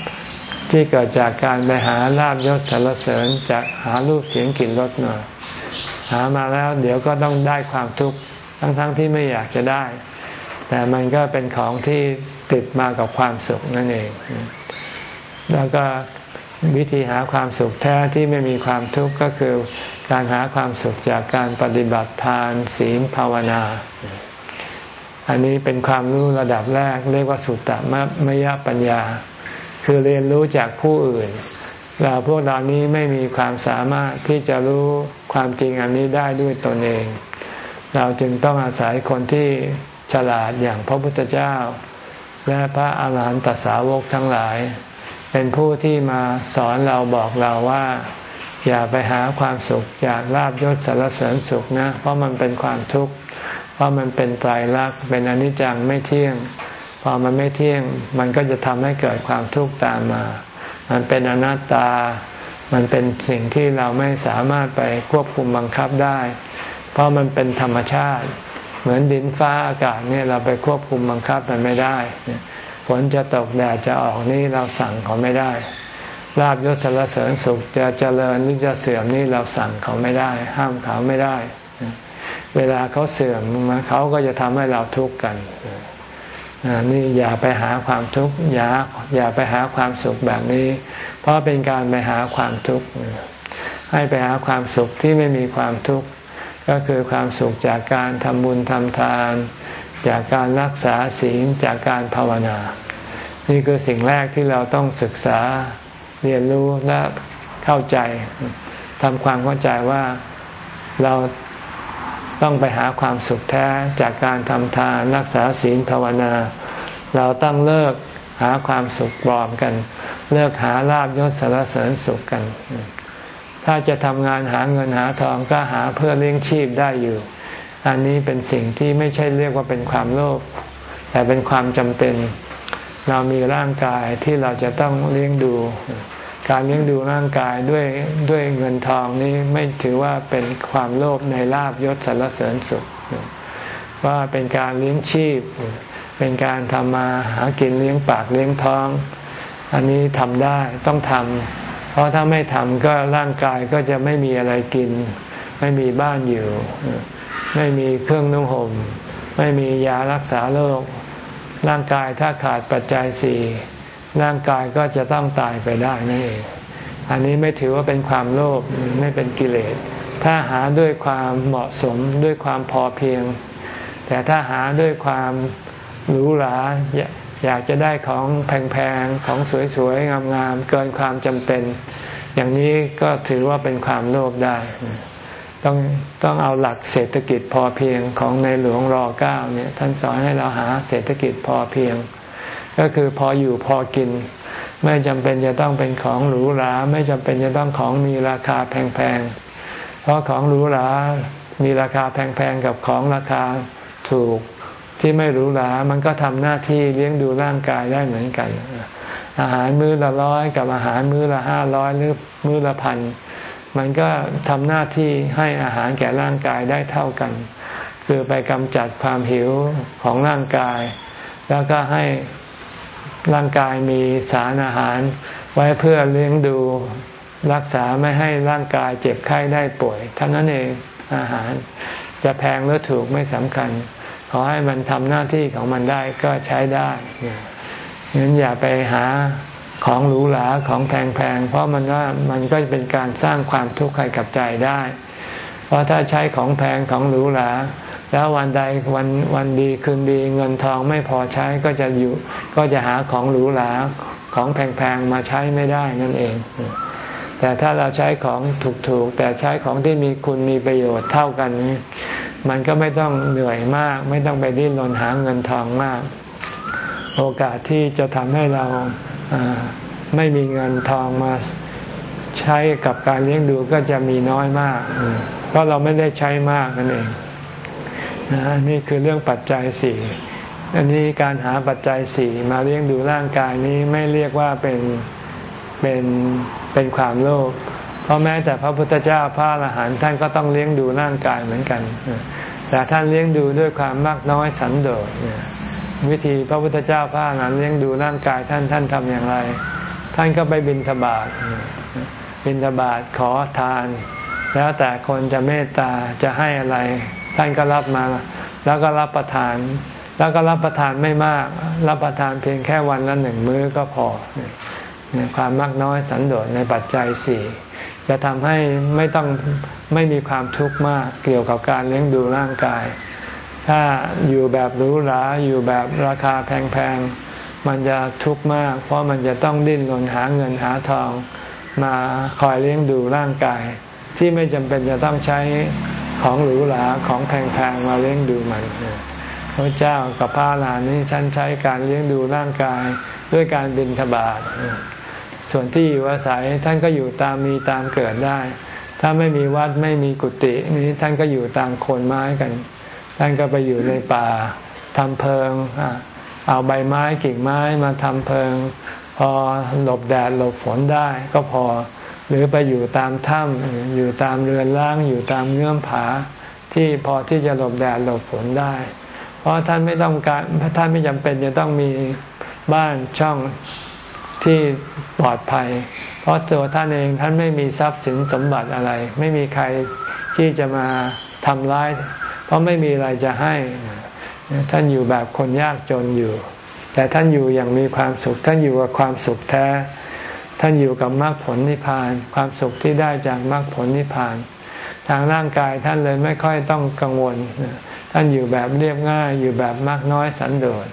ที่เกิดจากการไปหาลาบยศสรรเสริญจากหารูปเสียงกลิ่นรสมา หามาแล้วเดี๋ยวก็ต้องได้ความทุกข์ทั้งๆทที่ไม่อยากจะได้ แต่มันก็เป็นของที่ติดมากับความสุขนั่นเอง แล้วก็วิธีหาความสุขแท้ที่ไม่มีความทุกข์ก็คือการหาความสุขจากการปฏิบัติทานศีลภาวนา อันนี้เป็นความรู้ระดับแรก เรียกว่าสุตตมะมยปัญญา คือเรียนรู้จากผู้อื่น เราพวกเรานี้ไม่มีความสามารถที่จะรู้ความจริงอันนี้ได้ด้วยตนเอง เราจึงต้องอาศัยคนที่ฉลาดอย่างพระพุทธเจ้า และพระอาหารหันตสาวกทั้งหลาย เป็นผู้ที่มาสอนเราบอกเราว่า อย่าไปหาความสุขจากลาบยศสารเสริญสุขนะ เพราะมันเป็นความทุกข์เพราะมันเป็นไตรลักษณ์เป็นอนิจจังไม่เที่ยง พอมันไม่เที่ยง มันก็จะทำให้เกิดความทุกข์ตามมา มันเป็นอนัตตา มันเป็นสิ่งที่เราไม่สามารถไปควบคุมบังคับได้ เพราะมันเป็นธรรมชาติ เหมือนดินฟ้าอากาศเนี่ยเราไปควบคุมบังคับมันไม่ได้ฝนจะตกแดดจะออกนี่เราสั่งเขาไม่ได้ลาบยศสารเสริญสุขจะเจริญหรือจะเสื่อมนี่เราสั่งเขาไม่ได้ ห้ามเขาไม่ได้ เวลาเขาเสื่อมมาเขาก็จะทำให้เราทุกข์กัน นี่อย่าไปหาความทุกข์อย่าอย่าไปหาความสุขแบบนี้ เพราะเป็นการไปหาความทุกข์ให้ไปหาความสุขที่ไม่มีความทุกข์ก็คือความสุขจากการทำบุญทำทาน จากการรักษาศีลจากการภาวนา นี่คือสิ่งแรกที่เราต้องศึกษาเรียนรู้และเข้าใจทำความเข้าใจว่าเรา ต้องไปหาความสุขแท้จากการทำทานรักษาศีลภาวนา เราต้องเลิกหาความสุขปลอมกัน เลิกหาลาบยศสารเสริญสุขกัน ถ้าจะทำงานหาเงินหาทองก็หาเพื่อเลี้ยงชีพได้อยู่ อันนี้เป็นสิ่งที่ไม่ใช่เรียกว่าเป็นความโลภแต่เป็นความจำเป็น เรามีร่างกายที่เราจะต้องเลี้ยงดู การเลี้ยงดูร่างกายด้วยด้วยเงินทองนี้ไม่ถือว่าเป็นความโลภในลาบยศสรรเสริญสุข ว่าเป็นการเลี้ยงชีพ เป็นการทำมาหากินเลี้ยงปากเลี้ยงท้อง อันนี้ทำได้ต้องทำเพราะถ้าไม่ทำก็ร่างกายก็จะไม่มีอะไรกิน ไม่มีบ้านอยู่ ไม่มีเครื่องนุ่งห่ม ไม่มียารักษาโรคร่างกายถ้าขาดปัจจัยสี่ ร่างกายก็จะต้องตายไปได้นั่นเอง อันนี้ไม่ถือว่าเป็นความโลภไม่เป็นกิเลส ถ้าหาด้วยความเหมาะสมด้วยความพอเพียง แต่ถ้าหาด้วยความหรูหราอยากจะได้ของแพงๆ ของสวยๆ งามๆ เกินความจำเป็น อย่างนี้ก็ถือว่าเป็นความโลภได้ ต้องต้องเอาหลักเศรษฐกิจพอเพียงของในหลวงรอเก้าเนี่ยท่านสอนให้เราหาเศรษฐกิจพอเพียง ก็คือพออยู่พอกิน ไม่จำเป็นจะต้องเป็นของหรูหราไม่จำเป็นจะต้องของมีราคาแพงๆ เพราะของหรูหรามีราคาแพงๆ กับของราคาถูกที่ไม่หรูหรา มันก็ทำหน้าที่เลี้ยงดูร่างกายได้เหมือนกัน อาหารมื้อละร้อยกับอาหารมื้อละห้าร้อยหรือมื้อละพันมันก็ทำหน้าที่ให้อาหารแก่ร่างกายได้เท่ากัน คือไปกำจัดความหิวของร่างกาย แล้วก็ให้ ร่างกายมีสารอาหาร ไว้เพื่อเลี้ยงดูรักษาไม่ให้ร่างกายเจ็บไข้ได้ป่วยเท่านั้นเองอาหาร จะแพงหรือถูกไม่สำคัญ ขอให้มันทำหน้าที่ของมันได้ก็ใช้ได้งั้นอย่าไปหาของหรูหราของแพงๆ เพราะมันว่ามันก็เป็นการสร้างความทุกข์ให้กับใจได้ เพราะถ้าใช้ของแพงของหรูหรา แล้ววันใดวันวันดีคืนดีเงินทองไม่พอใช้ก็จะอยู่ ก็จะหาของหรูหราของแพงๆมาใช้ไม่ได้นั่นเอง แต่ถ้าเราใช้ของถูกๆ แต่ใช้ของที่มีคุณมีประโยชน์เท่ากัน มันก็ไม่ต้องเหนื่อยมาก ไม่ต้องไปดิ้นรนหาเงินทองมาก โอกาสที่จะทำให้เราไม่มีเงินทองมาใช้กับการเลี้ยงดูก็จะมีน้อยมาก เพราะเราไม่ได้ใช้มากนั่นเอง นะนี่คือเรื่องปัจจัยสี่อันนี้การหาปัจจัยสี่มาเลี้ยงดูร่างกายนี้ไม่เรียกว่าเป็นเป็นเป็นความโลภเพราะแม้แต่พระพุทธเจ้าพระอรหันต์ท่านก็ต้องเลี้ยงดูร่างกายเหมือนกัน แต่ท่านเลี้ยงดูด้วยความมากน้อยสันโดษวิธีพระพุทธเจ้าพระอรหันต์เลี้ยงดูร่างกายท่านท่านทำอย่างไร ท่านก็ไปบิณฑบาตบิณฑบาตขอทาน แล้วแต่คนจะเมตตาจะให้อะไร ท่านก็รับมา แล้วก็รับประทาน แล้วก็รับประทานไม่มาก รับประทานเพียงแค่วันละหนึ่งมื้อก็พอความมากน้อยสันโดษในปัจจัยสี่จะทำให้ไม่ต้องไม่มีความทุกข์มากเกี่ยวกับการเลี้ยงดูร่างกาย ถ้าอยู่แบบหรูหราอยู่แบบราคาแพงๆ มันจะทุกข์มาก เพราะมันจะต้องดิ้นรนหาเงินหาทอง มาคอยเลี้ยงดูร่างกาย ที่ไม่จำเป็นจะต้องใช้ ของหรูหราของแพงๆมาเลี้ยงดูมันพระเจ้ากับพระลานนี้ฉันใช้การเลี้ยงดูร่างกายด้วยการบินทบาทส่วนที่อยู่อาศัยท่านก็อยู่ตามมีตามเกิดได้ ถ้าไม่มีวัดไม่มีกุฏินี้ท่านก็อยู่ตามโคนไม้กัน ท่านก็ไปอยู่ในป่าทำเพิง เอาใบไม้กิ่งไม้มาทำเพิง พอหลบแดดหลบฝนได้ก็พอ หรือไปอยู่ตามถ้ำอยู่ตามเรือนล่าง อยู่ตามเงื่อมผาที่พอที่จะหลบแดดหลบฝนได้ เพราะท่านไม่ต้องการท่านไม่จำเป็นจะต้องมีบ้านช่องที่ปลอดภัย เพราะตัวท่านเองท่านไม่มีทรัพย์สินสมบัติอะไร ไม่มีใครที่จะมาทำร้าย เพราะไม่มีอะไรจะให้ ท่านอยู่แบบคนยากจนอยู่ แต่ท่านอยู่อย่างมีความสุข ท่านอยู่กับความสุขแท้ ท่านอยู่กับมรรคผลนิพพาน ความสุขที่ได้จากมรรคผลนิพพาน ทางร่างกายท่านเลยไม่ค่อยต้องกังวล ท่านอยู่แบบเรียบง่าย อยู่แบบมากน้อยสันโดษ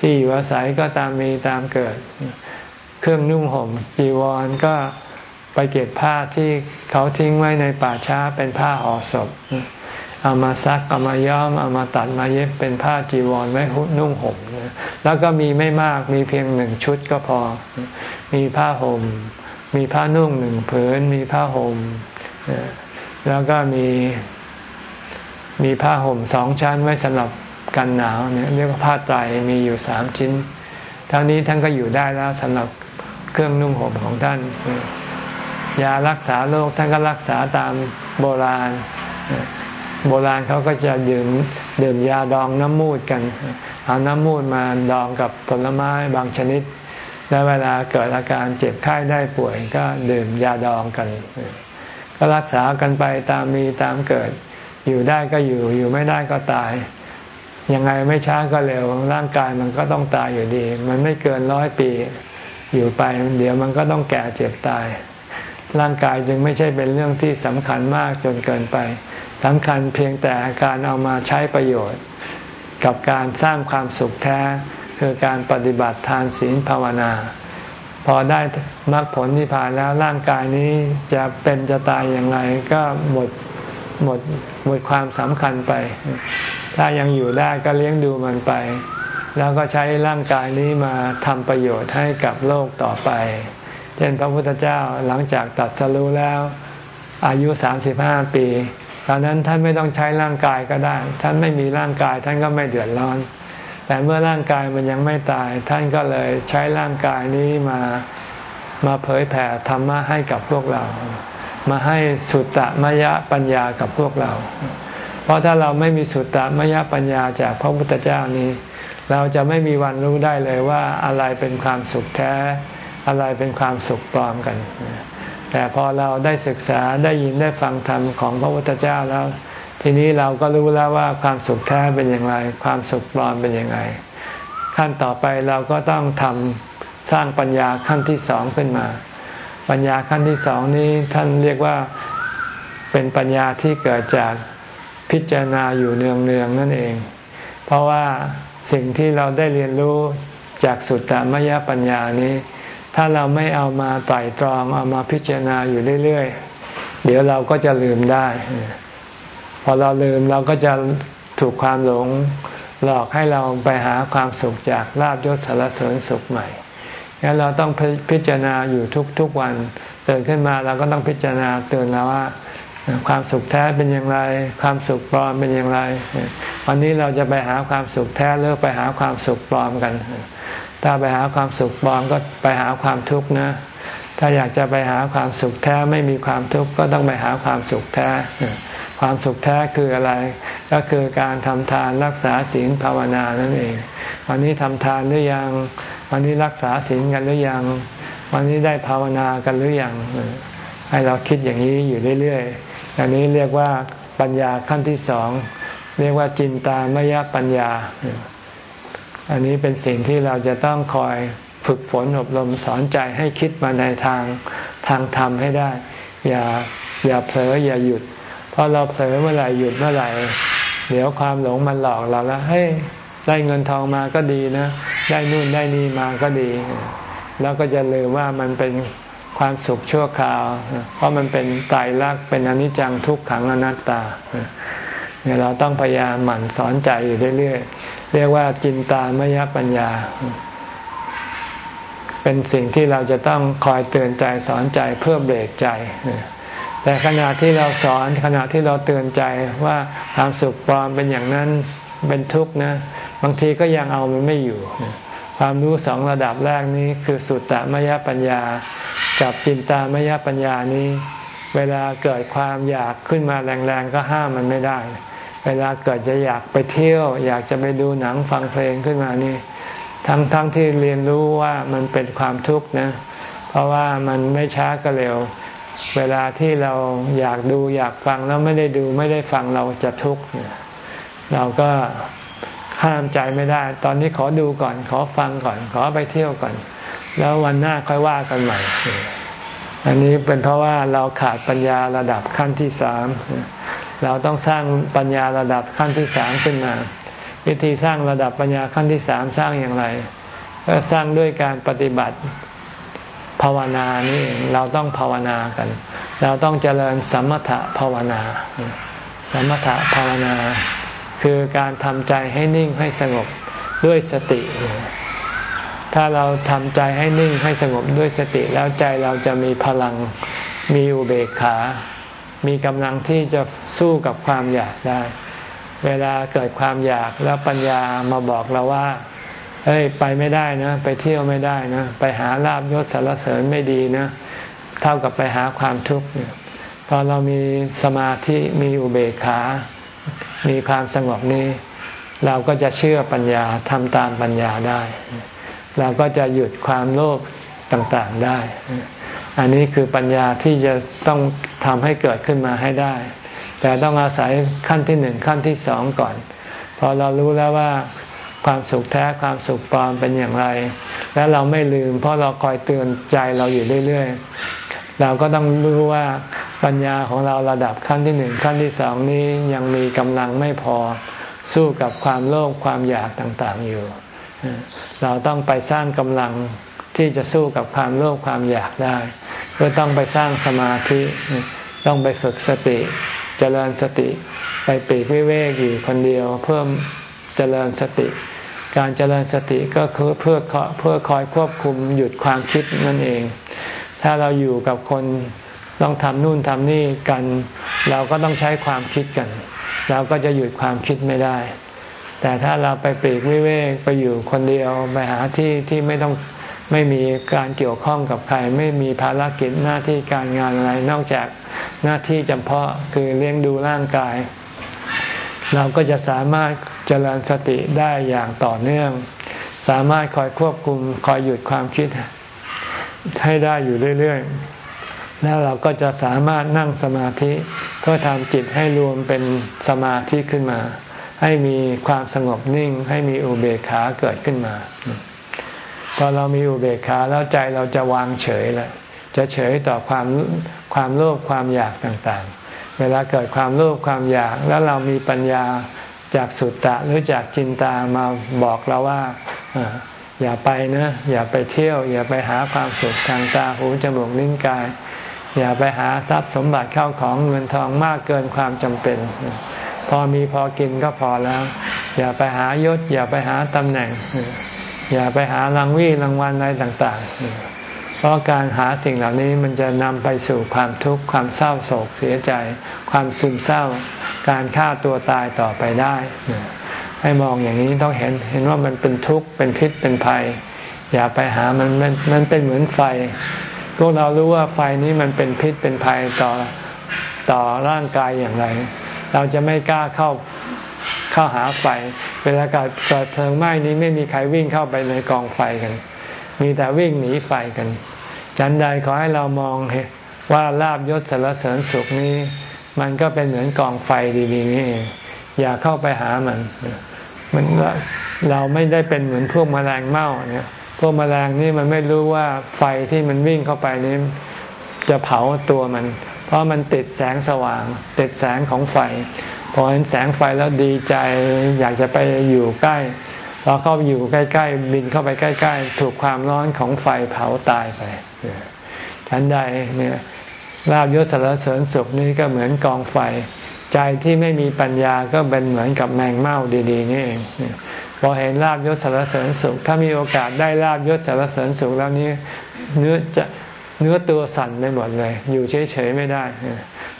ที่อยู่อาศัยก็ตามมีตามเกิด เครื่องนุ่งห่มจีวรก็ไปเก็บผ้าที่เขาทิ้งไว้ในป่าช้าเป็นผ้าห่อศพ เอามาซัก เอามาย้อม เอามาตัดมาเย็บเป็นผ้าจีวรไว้นุ่งห่ม แล้วก็มีไม่มากมีเพียงหนึ่งชุดก็พอ มีผ้าห่ม มีผ้านุ่งหนึ่งผืน มีผ้าห่มแล้วก็มีมีผ้าห่มสองชั้นไว้สำหรับกันหนาวเนี่ยเรียกว่าผ้าไตรมีอยู่สามชิ้น เท่านี้ท่านก็อยู่ได้แล้วสำหรับเครื่องนุ่งห่มของท่าน ยารักษาโรคท่านก็รักษาตามโบราณ โบราณเขาก็จะดื่มดื่มยาดองน้ำมูดกัน เอาน้ำมูดมาดองกับผลไม้บางชนิด แล้วเวลาเกิดอาการเจ็บไข้ได้ป่วยก็ดื่มยาดองกัน ก็รักษากันไปตามมีตามเกิด อยู่ได้ก็อยู่อยู่ไม่ได้ก็ตาย ยังไงไม่ช้าก็เร็วร่างกายมันก็ต้องตายอยู่ดี มันไม่เกินร้อยปีอยู่ไป เดี๋ยวมันก็ต้องแก่เจ็บตาย ร่างกายจึงไม่ใช่เป็นเรื่องที่สำคัญมากจนเกินไปสำคัญเพียงแต่การเอามาใช้ประโยชน์ กับการสร้างความสุขแท้ คือการปฏิบัติทานศีลภาวนา พอได้มรรคผลที่ผ่านแล้วร่างกายนี้จะเป็นจะตายอย่างไรก็หมดหมดหมดความสำคัญไป ถ้ายังอยู่ได้ก็เลี้ยงดูมันไป แล้วก็ใช้ร่างกายนี้มาทำประโยชน์ให้กับโลกต่อไป เช่นพระพุทธเจ้าหลังจากตัดสรู้แล้ว อายุสามสิบห้าปีตอนนั้นท่านไม่ต้องใช้ร่างกายก็ได้ ท่านไม่มีร่างกายท่านก็ไม่เดือดร้อน แต่เมื่อร่างกายมันยังไม่ตาย ท่านก็เลยใช้ร่างกายนี้มามาเผยแผ่ธรรมะให้กับพวกเรา มาให้สุตตะมยะปัญญากับพวกเรา เพราะถ้าเราไม่มีสุตตะมยะปัญญาจากพระพุทธเจ้านี้ เราจะไม่มีวันรู้ได้เลยว่าอะไรเป็นความสุขแท้ อะไรเป็นความสุขปลอมกัน แต่พอเราได้ศึกษาได้ยินได้ฟังธรรมของพระพุทธเจ้าแล้ว ทีนี้เราก็รู้แล้วว่าความสุขแท้เป็นอย่างไร ความสุขปลอมเป็นอยังไงขั้นต่อไปเราก็ต้องทำสร้างปัญญาขั้นที่สองขึ้นมา ปัญญาขั้นที่สองนี้ท่านเรียกว่าเป็นปัญญาที่เกิดจากพิจารณาอยู่เนืองๆนั่นเอง เพราะว่าสิ่งที่เราได้เรียนรู้จากสุตตมยปัญญานี้ ถ้าเราไม่เอามาไต่ตรองเอามาพิจารณาอยู่เรื่อยๆ เดี๋ยวเราก็จะลืมได้ พอเราลืมเราก็จะถูกความหลงหลอกให้เราไปหาความสุขจากลาบยศสารเสริญสุขใหม่งั้นเราต้องพิจารณาอยู่ทุกๆวันตื่นขึ้นมาเราก็ต้องพิจารณาเตือนเราว่า ความสุขแท้เป็นอย่างไร ความสุขปลอมเป็นอย่างไร วันนี้เราจะไปหาความสุขแท้หรือไปหาความสุขปลอมกัน ถ้าไปหาความสุขปลอมก็ไปหาความทุกข์นะ ถ้าอยากจะไปหาความสุขแท้ไม่มีความทุกข์ก็ต้องไปหาความสุขแท้ ความสุขแท้คืออะไร ก็คือการทำทานรักษาศีลภาวนานั่นเอง วันนี้ทำทานหรือยัง วันนี้รักษาศีลกันหรือยัง วันนี้ได้ภาวนากันหรือยัง ให้เราคิดอย่างนี้อยู่เรื่อยๆอันนี้เรียกว่าปัญญาขั้นที่สอง เรียกว่าจินตามยปัญญา อันนี้เป็นสิ่งที่เราจะต้องคอยฝึกฝนอบรมสอนใจให้คิดมาในทางทางธรรมให้ได้ อย่าอย่าเผลออย่าหยุด พราะเราเผลอเมื่อไหร่หยุดเมื่อไหร่ เดี๋ยวความหลงมันหลอกเราแล้วเฮ้ยได้เงินทองมาก็ดีนะ ได้นู่นได้นี่มาก็ดี แล้วก็จะลืมว่ามันเป็นความสุขชั่วคราว เพราะมันเป็นตายรักเป็นอนิจจังทุกขังอนัตตาเนี่ยเราต้องพยายามหมั่นสอนใจอยู่เรื่อยๆ เรียกว่าจินตามยปัญญา เป็นสิ่งที่เราจะต้องคอยเตือนใจสอนใจเพื่อเบรกใจ แต่ขณะที่เราสอนขณะที่เราเตือนใจว่าความสุขปลอมเป็นอย่างนั้นเป็นทุกข์นะ บางทีก็ยังเอามันไม่อยู่ ความรู้สองระดับแรกนี้คือสุตตมยปัญญา กับจินตามยปัญญานี้ เวลาเกิดความอยากขึ้นมาแรงๆก็ห้ามมันไม่ได้ เวลาเกิดจะอยากไปเที่ยว อยากจะไปดูหนังฟังเพลงขึ้นมานี่ ทั้งทั้งที่เรียนรู้ว่ามันเป็นความทุกข์นะ เพราะว่ามันไม่ช้าก็เร็ว เวลาที่เราอยากดูอยากฟังแล้วไม่ได้ดูไม่ได้ฟังเราจะทุกข์เราก็ห้ามใจไม่ได้ ตอนนี้ขอดูก่อนขอฟังก่อน ขอไปเที่ยวก่อน แล้ววันหน้าค่อยว่ากันใหม่ อันนี้เป็นเพราะว่าเราขาดปัญญาระดับขั้นที่สามเราต้องสร้างปัญญาระดับขั้นที่สามขึ้นมา วิธีสร้างระดับปัญญาขั้นที่สามสร้างอย่างไร ก็สร้างด้วยการปฏิบัติ ภาวนานี่เราต้องภาวนากัน เราต้องเจริญสมถะภาวนา สมถะภาวนา คือการทำใจให้นิ่งให้สงบด้วยสติ ถ้าเราทำใจให้นิ่งให้สงบด้วยสติ แล้วใจเราจะมีพลังมีอุเบกขา มีกำลังที่จะสู้กับความอยากได้ เวลาเกิดความอยากแล้วปัญญามาบอกเราว่า เฮ้ยไปไม่ได้นะ ไปเที่ยวไม่ได้นะ ไปหาลาบยศสารเสริญไม่ดีนะ เท่ากับไปหาความทุกข์พอเรามีสมาธิมีอุเบกขา มีความสงบนี้ เราก็จะเชื่อปัญญาทำตามปัญญาได้ เราก็จะหยุดความโลภต่างๆได้ อันนี้คือปัญญาที่จะต้องทำให้เกิดขึ้นมาให้ได้ แต่ต้องอาศัยขั้นที่หนึ่งขั้นที่สองก่อน พอเรารู้แล้วว่า ความสุขแท้ความสุขปลอมเป็นอย่างไร และเราไม่ลืม เพราะเราคอยเตือนใจเราอยู่เรื่อยๆ เราก็ต้องรู้ว่าปัญญาของเราระดับขั้นที่หนึ่งขั้นที่สองนี้ยังมีกำลังไม่พอสู้กับความโลภความอยากต่างๆอยู่ เราต้องไปสร้างกำลังที่จะสู้กับความโลภความอยากได้ก็ต้องไปสร้างสมาธิ ต้องไปฝึกสติจเจริญสติ ไปปีกวิเวกอยู่คนเดียว เพื่อ เจริญสติ การเจริญสติก็คือเพื่อเพื่อคอยควบคุมหยุดความคิดนั่นเอง ถ้าเราอยู่กับคนต้องทำนู่นทำนี่กัน เราก็ต้องใช้ความคิดกัน เราก็จะหยุดความคิดไม่ได้ แต่ถ้าเราไปปีกวิเวกไปอยู่คนเดียวไปหาที่ที่ไม่ต้องไม่มีการเกี่ยวข้องกับใคร ไม่มีภารกิจหน้าที่การงานอะไร นอกจากหน้าที่จำเพาะคือเลี้ยงดูร่างกาย เราก็จะสามารถ เจริญสติได้อย่างต่อเนื่อง สามารถคอยควบคุมคอยหยุดความคิด ให้ได้อยู่เรื่อยๆ แล้วเราก็จะสามารถนั่งสมาธิเพื่อทำจิตให้รวมเป็นสมาธิขึ้นมา ให้มีความสงบนิ่ง ให้มีอุเบกขาเกิดขึ้นมาพอเรามีอุเบกขาแล้วใจเราจะวางเฉยแล้วจะเฉยต่อความความโลภความอยากต่างๆ เวลาเกิดความโลภความอยากแล้วเรามีปัญญา จากสุตตะหรือจากจินตามาบอกเราว่าอย่าไปนะอย่าไปเที่ยว อย่าไปหาความสุขทางตาหูจมูกลิ้นกาย อย่าไปหาทรัพย์สมบัติเข้าของเงินทองมากเกินความจำเป็น พอมีพอกินก็พอแล้ว อย่าไปหายศ อย่าไปหาตำแหน่ง อย่าไปหารางวี่รางวัลอะไรต่าง ๆ เพราะการหาสิ่งเหล่านี้มันจะนำไปสู่ความทุกข์ความเศร้าโศกเสียใจ ความซึมเศร้า การฆ่าตัวตายต่อไปได้ ให้มองอย่างนี้ต้องเห็นเห็นว่ามันเป็นทุกข์เป็นพิษเป็นภัย อย่าไปหามันมันมันเป็นเหมือนไฟ พวกเรารู้ว่าไฟนี้มันเป็นพิษเป็นภัยต่อต่อร่างกายอย่างไร เราจะไม่กล้าเข้าเข้าหาไฟ เวลาเกิดเกิดเพลิงไหม้นี้ไม่มีใครวิ่งเข้าไปในกองไฟกัน มีแต่วิ่งหนีไฟกันจันใดขอให้เรามองว่าลาบยศสารเสริญสุขนี้ มันก็เป็นเหมือนกองไฟดีๆนี่อย่าเข้าไปหามันมันเราไม่ได้เป็นเหมือนพวกแมลงเม่าเนี่ยพวกมแมลงนี่มันไม่รู้ว่าไฟที่มันวิ่งเข้าไปนี้จะเผาตัวมัน เพราะมันติดแสงสว่าง ติดแสงของไฟพอเห็นแสงไฟแล้วดีใจ อยากจะไปอยู่ใกล้ พอเข้าอยู่ใกล้ๆ บินเข้าไปใกล้ ๆ ถูกความร้อนของไฟเผาตายไปฉันใดเนี่ยลาบยศสารเสริญสุขนี่ก็เหมือนกองไฟ ใจที่ไม่มีปัญญาก็เป็นเหมือนกับแมงเม่าดีๆ นี่เองพอเห็นลาบยศสารเสริญสุข ถ้ามีโอกาสได้ลาบยศสารเสริญสุขแล้วนี้เนื้อจะเนื้อตัวสั่นไปหมดเลย อยู่เฉยๆไม่ได้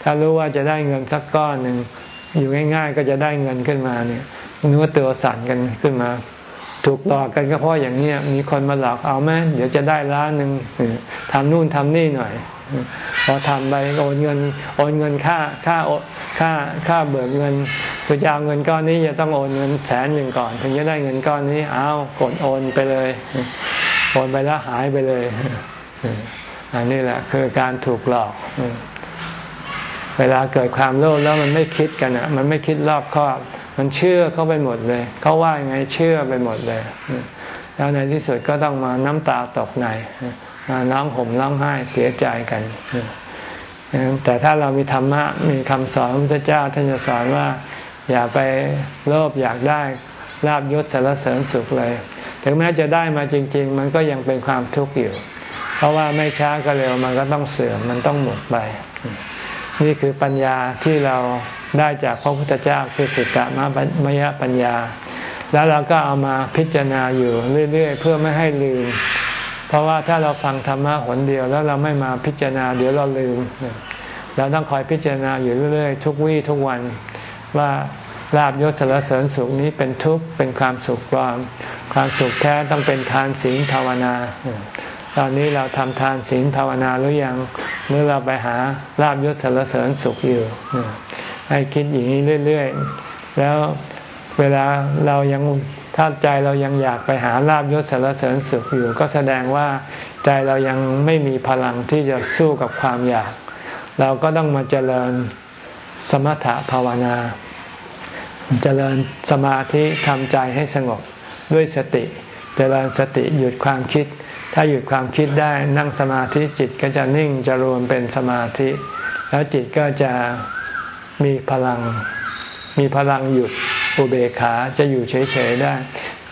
ถ้ารู้ว่าจะได้เงินสักก้อนหนึ่งอยู่ง่าย ๆ ก็จะได้เงินขึ้นมาเนี่ยเนื้อตัวสั่นกันขึ้นมา ถูกหลอกกันก็เพราะอย่างนี้มีคนมาหลอกเอาไหมเดี๋ยวจะได้ล้านหนึ่งทำนู่นทำนี่หน่อย พอทำไปโอนเงินโอนเงินค่าค่าค่าค่าเบิกเงินคือจะเอาเงินก้อนนี้จะต้องโอนเงินแสนหนึ่งก่อน ถึงจะได้เงินก้อนนี้เอากดโอนไปเลย โอนไปแล้วหายไปเลยอันนี้แหละคือการถูกหลอกเวลาเกิดความโลภแล้วมันไม่คิดกันอะ มันไม่คิดรอบคอบ มันเชื่อเข้าไปหมดเลย เขาว่ายังไงเชื่อไปหมดเลย แล้วในที่สุดก็ต้องมาน้ำตาตกในน้องห่มร้องไห้เสียใจกันแต่ถ้าเรามีธรรมะมีคำสอนพระเจ้าท่านจะสอนว่า อย่าไปโลภอยากได้ลาบยศสารเสริญสุขเลย ถึงแม้จะได้มาจริง ๆ มันก็ยังเป็นความทุกข์อยู่ เพราะว่าไม่ช้าก็เร็วมันก็ต้องเสื่อมมันต้องหมดไป นี่คือปัญญาที่เราได้จากพระพุทธเจ้าคือสุตตมมยปัญญา แล้วเราก็เอามาพิจารณาอยู่เรื่อย ๆ เพื่อไม่ให้ลืม เพราะว่าถ้าเราฟังธรรมะหนเดียว แล้วเราไม่มาพิจารณาเดี๋ยวเราลืม เราต้องคอยพิจารณาอยู่เรื่อยๆ ทุกวี่ทุกวันว่าลาบยศสารเสริญสุขนี้เป็นทุกข์เป็นความสุขความความสุขแท้ต้องเป็นทานศีลภาวนา ตอนนี้เราทำทานศีลภาวนาหรือยังเมื่อเราไปหาลาบยศสารเสริญสุขอยู่ ให้คิดอย่างนี้เรื่อยๆ แล้วเวลาเรายังถ้าใจเรายังอยากไปหาลาบยศสารเสริญสุขอยู่ ก็แสดงว่าใจเรายังไม่มีพลังที่จะสู้กับความอยาก เราก็ต้องมาเจริญสมถะภาวนา เจริญสมาธิทำใจให้สงบด้วยสติ เจริญสติหยุดความคิด ถ้าหยุดความคิดได้นั่งสมาธิจิตก็จะนิ่งจะรวมเป็นสมาธิ แล้วจิตก็จะมีพลัง มีพลังหยุดอุเบกขาจะอยู่เฉยๆได้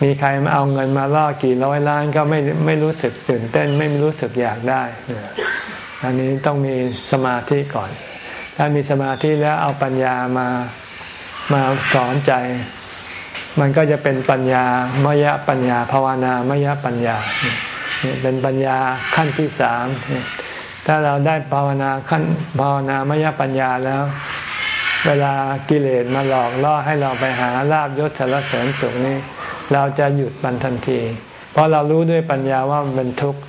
มีใครมาเอาเงินมาล่อกี่ร้อยล้านก็ไม่ไม่รู้สึกตื่นเต้นไม่รู้สึกอยากได้อันนี้ต้องมีสมาธิก่อน ถ้ามีสมาธิแล้วเอาปัญญามามาสอนใจ มันก็จะเป็นปัญญามยปัญญาภาวนามยปัญญา เป็นปัญญาขั้นที่สามถ้าเราได้ภาวนาขั้นภาวนามยปัญญาแล้ว เวลากิเลสมาหลอกล่อให้เราไปหาลาบยศสารเสริญสุขนี้ เราจะหยุดมันทันที เพราะเรารู้ด้วยปัญญาว่ามันเป็นทุกข์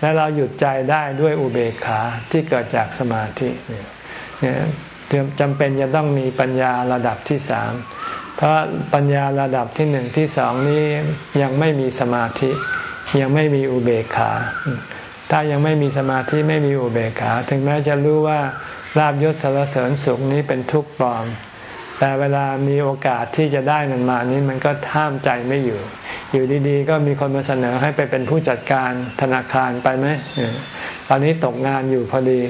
และเราหยุดใจได้ด้วยอุเบกขาที่เกิดจากสมาธิเนี่ยจำเป็นจะต้องมีปัญญาระดับที่สามเพราะปัญญาระดับที่หนึ่งที่สองนี้ยังไม่มีสมาธิ ยังไม่มีอุเบกขา ถ้ายังไม่มีสมาธิไม่มีอุเบกขา ถึงแม้จะรู้ว่าลาบยศสารเสริญสุขนี้เป็นทุกข์ปลอม แต่เวลามีโอกาสที่จะได้มันมานี้มันก็ห้ามใจไม่อยู่ อยู่ดีๆ ก็มีคนมาเสนอให้ไปเป็นผู้จัดการธนาคารไปไหมตอนนี้ตกงานอยู่พอดี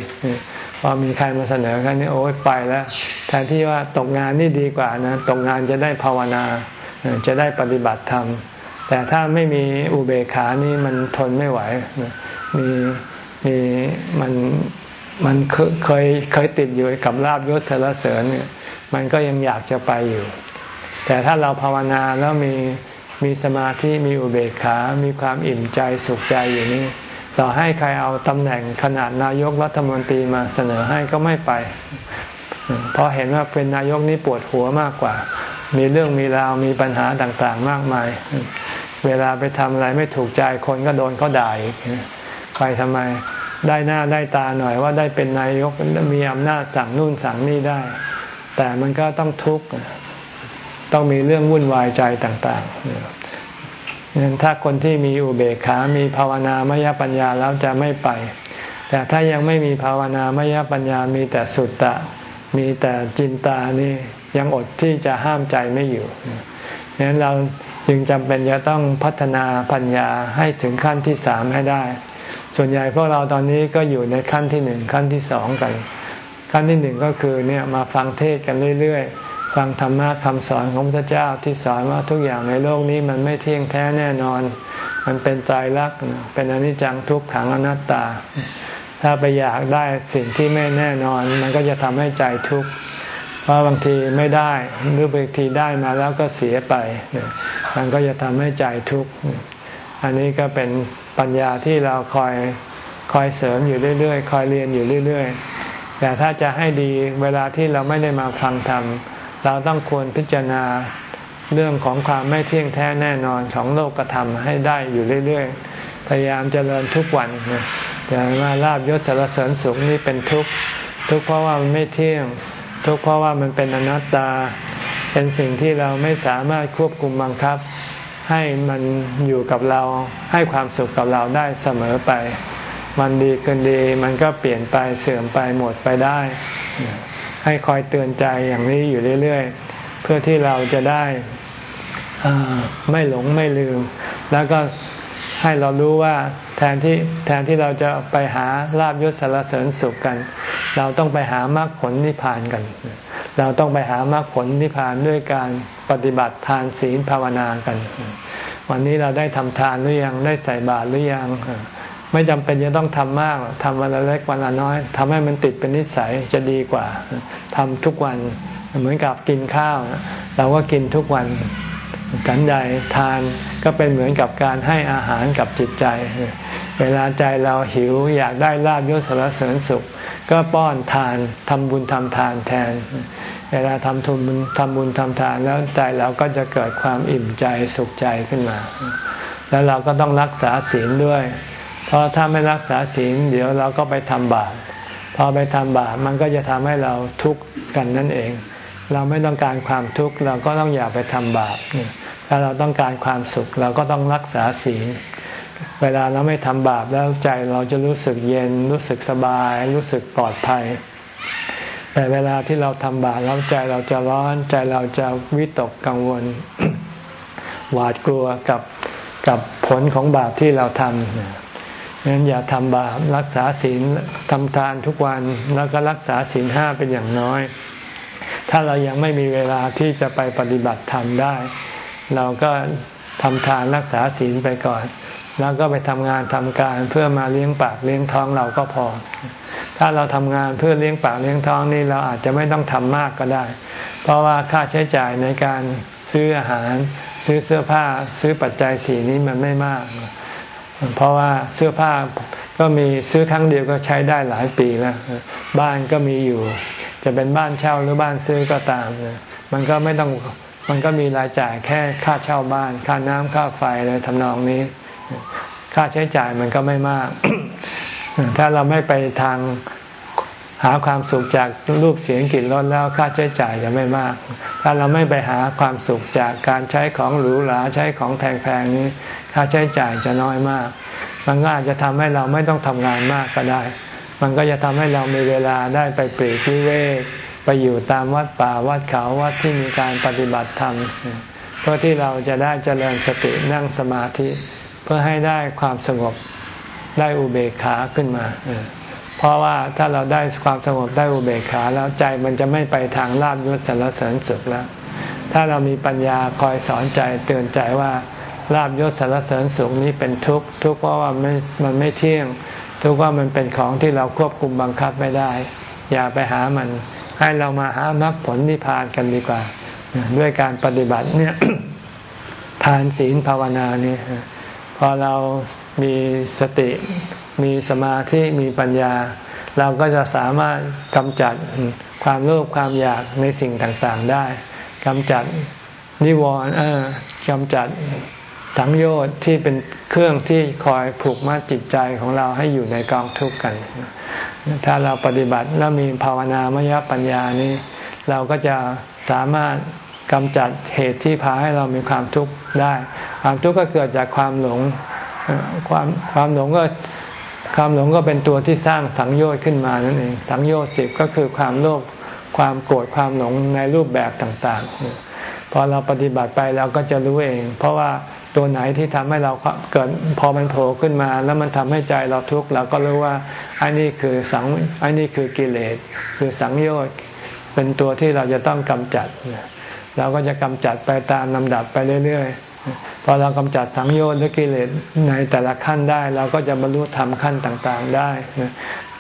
พอมีใครมาเสนอกันนี่โอ้ยไปแล้วแทนที่ว่าตกงานนี่ดีกว่านะ ตกงานจะได้ภาวนา จะได้ปฏิบัติธรรม แต่ถ้าไม่มีอุเบกขานี่มันทนไม่ไหว มีมีมันมันเคยเคยติดอยู่กับลาบยศสารเสริญเนี่ยมันก็ยังอยากจะไปอยู่ แต่ถ้าเราภาวนาแล้วมีมีสมาธิมีอุเบกขา มีความอิ่มใจสุขใจอยู่นี่ต่อให้ใครเอาตำแหน่งขนาดนายกรัฐมนตรีมาเสนอให้ก็ไม่ไป เพราะเห็นว่าเป็นนายกนี่ปวดหัวมากกว่า มีเรื่องมีราวมีปัญหาต่างๆ มากมาย เวลาไปทำอะไรไม่ถูกใจคนก็โดนเขาด่าอีกไปทำไมได้หน้าได้ตาหน่อยว่าได้เป็นนายกมีอำนาจสั่งนู่นสั่งนี่ได้ แต่มันก็ต้องทุกข์ต้องมีเรื่องวุ่นวายใจต่างๆนั้นถ้าคนที่มีอุเบกขา มีภาวนามยปัญญาแล้วจะไม่ไป แต่ถ้ายังไม่มีภาวนามยปัญญามีแต่สุตตะ มีแต่จินตานี่ยังอดที่จะห้ามใจไม่อยู่นั้นเรา จึงจำเป็นจะต้องพัฒนาปัญญาให้ถึงขั้นที่สามให้ได้ ส่วนใหญ่พวกเราตอนนี้ก็อยู่ในขั้นที่หนึ่งขั้นที่สองกัน ขั้นที่หนึ่งก็คือเนี่ยมาฟังเทศกันเรื่อยๆ ฟังธรรมะคำสอนของพระเจ้าที่สอนว่าทุกอย่างในโลกนี้มันไม่เที่ยงแท้แน่นอน มันเป็นตายรักเป็นอนิจจังทุกขังอนัตตา ถ้าไปอยากได้สิ่งที่ไม่แน่นอน มันก็จะทำให้ใจทุกข์เพราะบางทีไม่ได้หรือบางทีได้มาแล้วก็เสียไป มันก็จะทำให้ใจทุกข์ อันนี้ก็เป็นปัญญาที่เราคอยคอยเสริมอยู่เรื่อยๆ คอยเรียนอยู่เรื่อยๆ แต่ถ้าจะให้ดีเวลาที่เราไม่ได้มาฟังธรรม เราต้องควรพิจารณาเรื่องของความไม่เที่ยงแท้แน่นอนของโลกธรรมให้ได้อยู่เรื่อยๆ พยายามเจริญทุกวันอย่างว่าลาบยศสารเสริญสุขนี่เป็นทุกข์ ทุกข์เพราะว่ามันไม่เที่ยง ทุกข์เพราะว่ามันเป็นอนัตตา เป็นสิ่งที่เราไม่สามารถควบคุมบังคับ ให้มันอยู่กับเราให้ความสุขกับเราได้เสมอไป มันดีเกินดีมันก็เปลี่ยนไปเสื่อมไปหมดไปได้ ให้คอยเตือนใจอย่างนี้อยู่เรื่อย ๆ เพื่อที่เราจะได้ไม่หลงไม่ลืม แล้วก็ให้เรารู้ว่าแทนที่แทนที่เราจะไปหาลาบยศสารเสริญสุขกัน เราต้องไปหามรรคผลนิพพานกัน เราต้องไปหามรรคผลนิพพานด้วยการปฏิบัติทานศีลภาวนากัน วันนี้เราได้ทำทานหรือยังได้ใส่บาตรหรือยัง ไม่จำเป็นจะต้องทำมากทำวันละเล็กวันละน้อยทำให้มันติดเป็นนิสัยจะดีกว่าทำทุกวันเหมือนกับกินข้าว เราก็กินทุกวันกันใดทานก็เป็นเหมือนกับการให้อาหารกับจิตใจ เวลาใจเราหิวอยากได้ลาบยศสารเสริญสุข ก็ป้อนทานทำบุญทำทานแทน เวลาทำทุนทำบุญทำทานแล้วใจเราก็จะเกิดความอิ่มใจสุขใจขึ้นมา แล้วเราก็ต้องรักษาศีลด้วย เพราะถ้าไม่รักษาศีลเดี๋ยวเราก็ไปทำบาปพอไปทำบาปมันก็จะทำให้เราทุกข์กันนั่นเอง เราไม่ต้องการความทุกข์เราก็ต้องอย่าไปทำบาปถ้าเราต้องการความสุขเราก็ต้องรักษาศีลเวลาเราไม่ทำบาปแล้วใจเราจะรู้สึกเย็นรู้สึกสบาย รู้สึกปลอดภัย แต่เวลาที่เราทำบาปแล้วใจเราจะร้อนใจเราจะวิตกกังวล หวาดกลัวกับกับผลของบาปที่เราทำงั้นอย่าทำบาปรักษาศีลทำทานทุกวันแล้วก็รักษาศีลห้าเป็นอย่างน้อย ถ้าเรายังไม่มีเวลาที่จะไปปฏิบัติธรรมได้ เราก็ทำทานรักษาศีลไปก่อน แล้วก็ไปทำงานทำการเพื่อมาเลี้ยงปากเลี้ยงท้องเราก็พอ ถ้าเราทำงานเพื่อเลี้ยงปากเลี้ยงท้องนี่เราอาจจะไม่ต้องทำมากก็ได้ เพราะว่าค่าใช้จ่ายในการซื้ออาหาร ซื้อเสื้อผ้าซื้อปัจจัยสีนี้มันไม่มาก เพราะว่าเสื้อผ้าก็มีซื้อครั้งเดียวก็ใช้ได้หลายปีแล้ว บ้านก็มีอยู่ จะเป็นบ้านเช่าหรือบ้านซื้อก็ตาม มันก็ไม่ต้องมันก็มีรายจ่ายแค่ค่าเช่าบ้าน ค่าน้ำค่าไฟอะไรทำนองนี้ ค่าใช้จ่ายมันก็ไม่มาก ถ้าเราไม่ไปทางหาความสุขจากรูปเสียงกลิ่นรสแล้วค่าใช้จ่ายจะไม่มาก ถ้าเราไม่ไปหาความสุขจากการใช้ของหรูหราใช้ของแพงๆนี้ค่าใช้จ่ายจะน้อยมาก มันก็อาจจะทำให้เราไม่ต้องทำงานมากก็ได้ มันก็จะทำให้เรามีเวลาได้ไปปรีกวิเวกไปอยู่ตามวัดป่าวัดเขาวัดที่มีการปฏิบัติธรรมเพื่อที่เราจะได้เจริญสตินั่งสมาธิ เพื่อให้ได้ความสงบได้อุเบกขาขึ้นมา เพราะว่าถ้าเราได้ความสงบได้อุเบกขาแล้วใจมันจะไม่ไปทางลาบยศสรรเสริญสุขแล้ว ถ้าเรามีปัญญาคอยสอนใจเตือนใจว่าลาบยศสารเสริญสุขนี้เป็นทุกข์ทุกข์เพราะว่าไม่มันไม่เที่ยง ทุกข์ว่ามันเป็นของที่เราควบคุมบังคับไม่ได้ อย่าไปหามัน ให้เรามาหามรรคผลนิพพานกันดีกว่า ด้วยการปฏิบัติเนี่ยทานศีลภาวนาเนี่ย อเรามีสติมีสมาธิมีปัญญา เราก็จะสามารถกำจัดความโลภความอยากในสิ่งต่างๆได้กำจัดนิวรณ์กำจัดสังโยชน์ที่เป็นเครื่องที่คอยผูกมัดจิตใจของเราให้อยู่ในกองทุกข์กัน ถ้าเราปฏิบัติแล้วมีภาวนามยปัญญานี้ เราก็จะสามารถ กำจัดเหตุที่พาให้เรามีความทุกข์ได้ ความทุกข์ก็เกิดจากความหลงความความหลงก็ความหลงก็เป็นตัวที่สร้างสังโยชน์ขึ้นมานั่นเองสังโยชน์สิบก็คือความโลภความโกรธความหลงในรูปแบบต่างๆ พอเราปฏิบัติไปเราก็จะรู้เอง เพราะว่าตัวไหนที่ทำให้เราเกิดพอมันโผล่ขึ้นมา แล้วมันทำให้ใจเราทุกข์เราก็รู้ว่าอันนี้คือสังอันนี้คือกิเลสคือสังโยชน์เป็นตัวที่เราจะต้องกำจัด เราก็จะกำจัดไปตามลำดับไปเรื่อยๆ พอเรากำจัดสังโยชน์หรือกิเลสในแต่ละขั้นได้ เราก็จะบรรลุธรรมขั้นต่างๆได้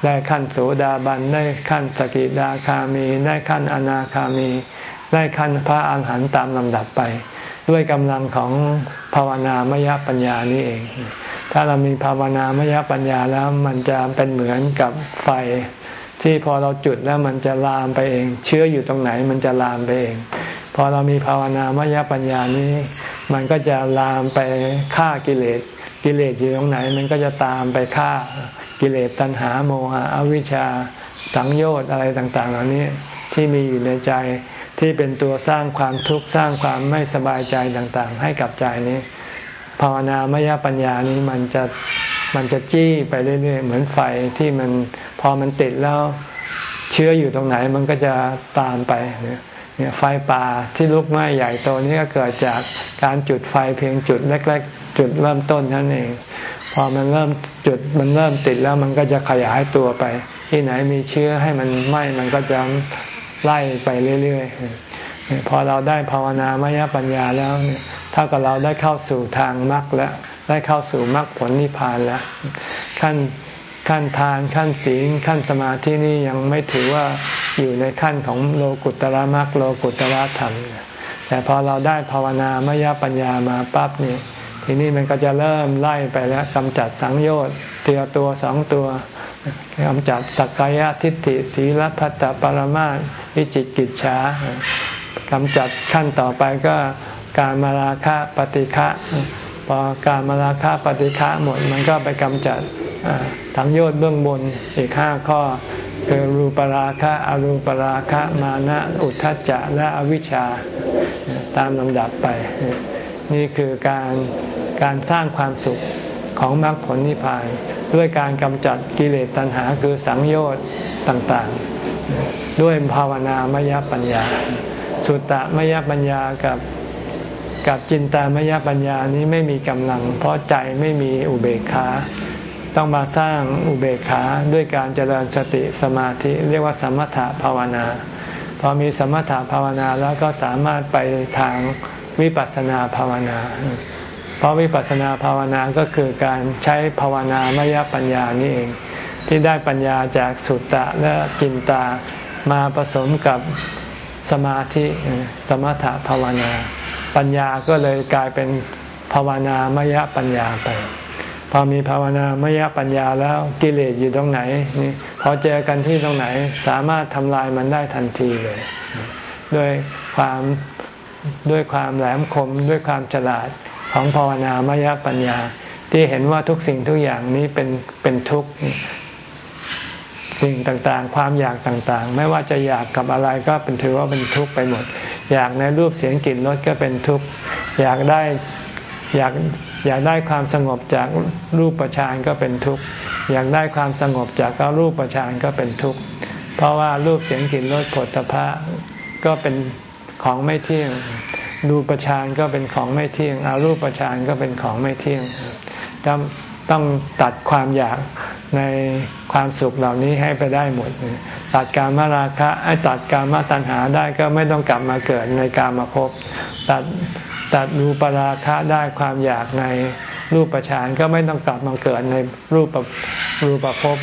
ได้ขั้นโสดาบัน ได้ขั้นสกิดาคามี ได้ขั้นอนาคามี ได้ขั้นพระอาหารหันต์ตามลำดับไป ด้วยกำลังของภาวนามยปัญญานี่เอง ถ้าเรามีภาวนามยปัญญาแล้วมันจะเป็นเหมือนกับไฟที่พอเราจุดแล้วมันจะลามไปเอง เชื้ออยู่ตรงไหนมันจะลามไปเอง พอเรามีภาวนามยปัญญานี้ มันก็จะลามไปฆ่ากิเลส กิเลสอยู่ตรงไหน มันก็จะตามไปฆ่ากิเลสตัณหาโมหะอวิชชาสังโยชน์อะไรต่าง ๆ เหล่านี้ที่มีอยู่ในใจที่เป็นตัวสร้างความทุกข์สร้างความไม่สบายใจต่างๆ ให้กับใจนี้ ภาวนามยปัญญานี้มันจะมันจะจี้ไปเรื่อยๆเหมือนไฟที่มันพอมันติดแล้วเชื้ออยู่ตรงไหนมันก็จะตามไปเนี่ย ไฟป่าที่ลุกไหม้ใหญ่โตนี่ก็เกิดจากการจุดไฟเพียงจุดเล็ก ๆ จุดเริ่มต้นนั่นเอง พอมันเริ่มจุดมันเริ่มติดแล้วมันก็จะขยายตัวไป ที่ไหนมีเชื้อให้มันไหม้มันก็จะไล่ไปเรื่อยๆพอเราได้ภาวนามยปัญญาแล้วเนี่ยเท่ากับเราได้เข้าสู่ทางมรรคแล้วได้เข้าสู่มรรคผลนิพพานแล้วขั้น ขั้นทานขั้นศีลขั้นสมาธินี่ยังไม่ถือว่าอยู่ในขั้นของโลกุตระมรรคโลกุตระธรรม แต่พอเราได้ภาวนามยปัญญามาปั๊บนี่ทีนี้มันก็จะเริ่มไล่ไปแล้วกำจัดสังโยชน์เตียตัวสองตัวกำจัดสักกายทิฏฐิศีลพัตตปรมาวิจิตกิจฉากำจัดขั้นต่อไปก็การมาราคะปฏิฆะ พอการมาราคะปฏิฆะหมดมันก็ไปกำจัดทั้งโยชน์เบื้องบนอีกห้าข้อ คือรูปราคะอรูปราคะมานะอุทธัจจะและอวิชชาตามลำดับไป นี่คือการการสร้างความสุขของมรรคผลนิพพานด้วยการกำจัดกิเลสตัณหาคือสังโยชน์ต่างๆ ด้วยภาวนามยปัญญา สุตตะมยปัญญากับ กับจินตามยปัญญานี้ไม่มีกำลัง เพราะใจไม่มีอุเบกขาต้องมาสร้างอุเบกขาด้วยการเจริญสติสมาธิ เรียกว่าสมถะภาวนา พอมีสมถะภาวนาแล้วก็สามารถไปทางวิปัสสนาภาวนา เพราะวิปัสสนาภาวนาก็คือการใช้ภาวนามยปัญญานี่เอง ที่ได้ปัญญาจากสุตตะและจินตามาผสมกับสมาธิสมถะภาวนา ปัญญาก็เลยกลายเป็นภาวนามยปัญญาไป พอมีภาวนามยปัญญาแล้วกิเลสอยู่ตรงไหนนี่พอเจอกันที่ตรงไหนสามารถทำลายมันได้ทันทีเลยด้วยความด้วยความแหลมคมด้วยความฉลาดของภาวนามยปัญญา ที่เห็นว่าทุกสิ่งทุกอย่างนี้เป็นเป็นทุกข์สิ่งต่างๆ ความอยากต่างๆ ไม่ว่าจะอยากกับอะไรก็เป็นถือว่าเป็นทุกข์ไปหมด อยากในรูปเสียงกลิ่นรสก็เป็นทุกข์อยากได้อยากอยากได้ความสงบจากรูปฌานก็เป็นทุกข์อยากได้ความสงบจากอารูปฌานก็เป็นทุกข์เพราะว่ารูปเสียงกลิ่นรสผลตภะก็เป็นของไม่เที่ยงรูปฌานก็เป็นของไม่เที่ยงอารูปฌานก็เป็นของไม่เที่ยง ต้องตัดความอยากในความสุขเหล่านี้ให้ไปได้หมด ตัดการมาราคะให้ตัดการมาตัณหาได้ก็ไม่ต้องกลับมาเกิดในการมาพบ ตัดตัดรูปราคะได้ความอยากในรูปฌานก็ไม่ต้องกลับมาเกิดในรูปรูปภพ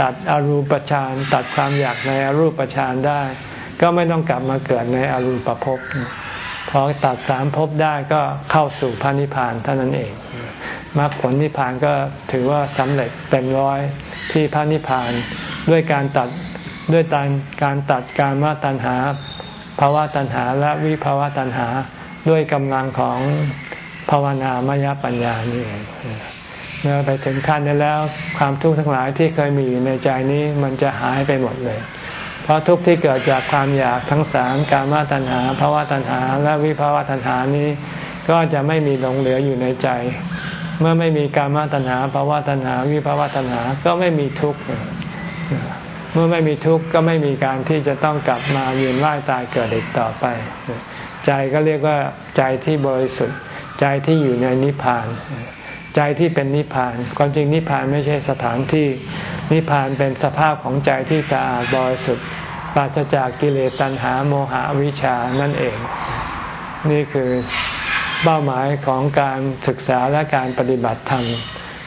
ตัดอรูปฌานตัดความอยากในอรูปฌานได้ ก็ไม่ต้องกลับมาเกิดในอรูปภพพอตัดสามภพได้ก็เข้าสู่พระนิพพานเท่านั้นเอง มรรคผลนิพพานก็ถือว่าสำเร็จเต็มร้อยที่พระนิพพานด้วยการตัดด้วยการการตัดการมาตัณหาภาวะตัณหาและวิภาวะตัณหาด้วยกำลังของภาวนามยปัญญานี่เองเมื่อไปถึงขั้นนี้แล้วความทุกข์ทั้งหลายที่เคยมีอยู่ในใจนี้มันจะหายไปหมดเลย เพราะทุกข์ที่เกิดจากความอยากทั้งสามการมาตัณหาภาวะตัณหา และวิภาวะตัณหานี้ ก็จะไม่มีหลงเหลืออยู่ในใจ เมื่อไม่มีการมาตัณหาภาวะตัณหาวิภาวะตัณหาก็ไม่มีทุกข์เมื่อไม่มีทุกข์ก็ไม่มีการที่จะต้องกลับมาเวียนว่ายตายเกิดอีกต่อไป ใจก็เรียกว่าใจที่บริสุทธิ์ ใจที่อยู่ในนิพพาน ใจที่เป็นนิพพาน ความจริงนิพพานไม่ใช่สถานที่ นิพพานเป็นสภาพของใจที่สะอาดบริสุทธิ์ปราศจากกิเลสตัณหาโมหะวิชานั่นเอง นี่คือ เป้าหมายของการศึกษาและการปฏิบัติธรรม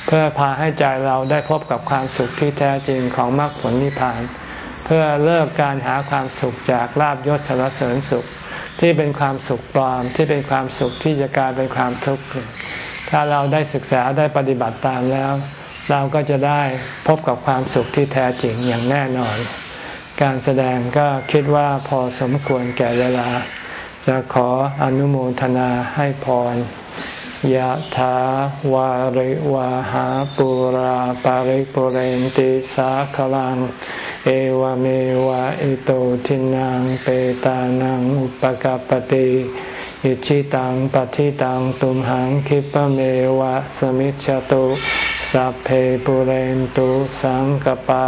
เพื่อพาให้ใจเราได้พบกับความสุขที่แท้จริงของมรรคผลนิพพาน เพื่อเลิกการหาความสุขจากลาบยศสารเสริญสุข ที่เป็นความสุขปลอมที่เป็นความสุขที่จะกลายเป็นความทุกข์ถ้าเราได้ศึกษาได้ปฏิบัติตามแล้ว เราก็จะได้พบกับความสุขที่แท้จริงอย่างแน่นอน การแสดงก็คิดว่าพอสมควรแก่เวลา จะขออนุโมทนาให้พรยะถาวาริวาหาปุราปาริปุเรนติสาคลัง เอวเมวะอิโตทินังเปตานังอุปกปติอิชิตังปฏิตังตุมหังคิปเมวะสมิจฉตุสัพเพปุเรนตุสังกปา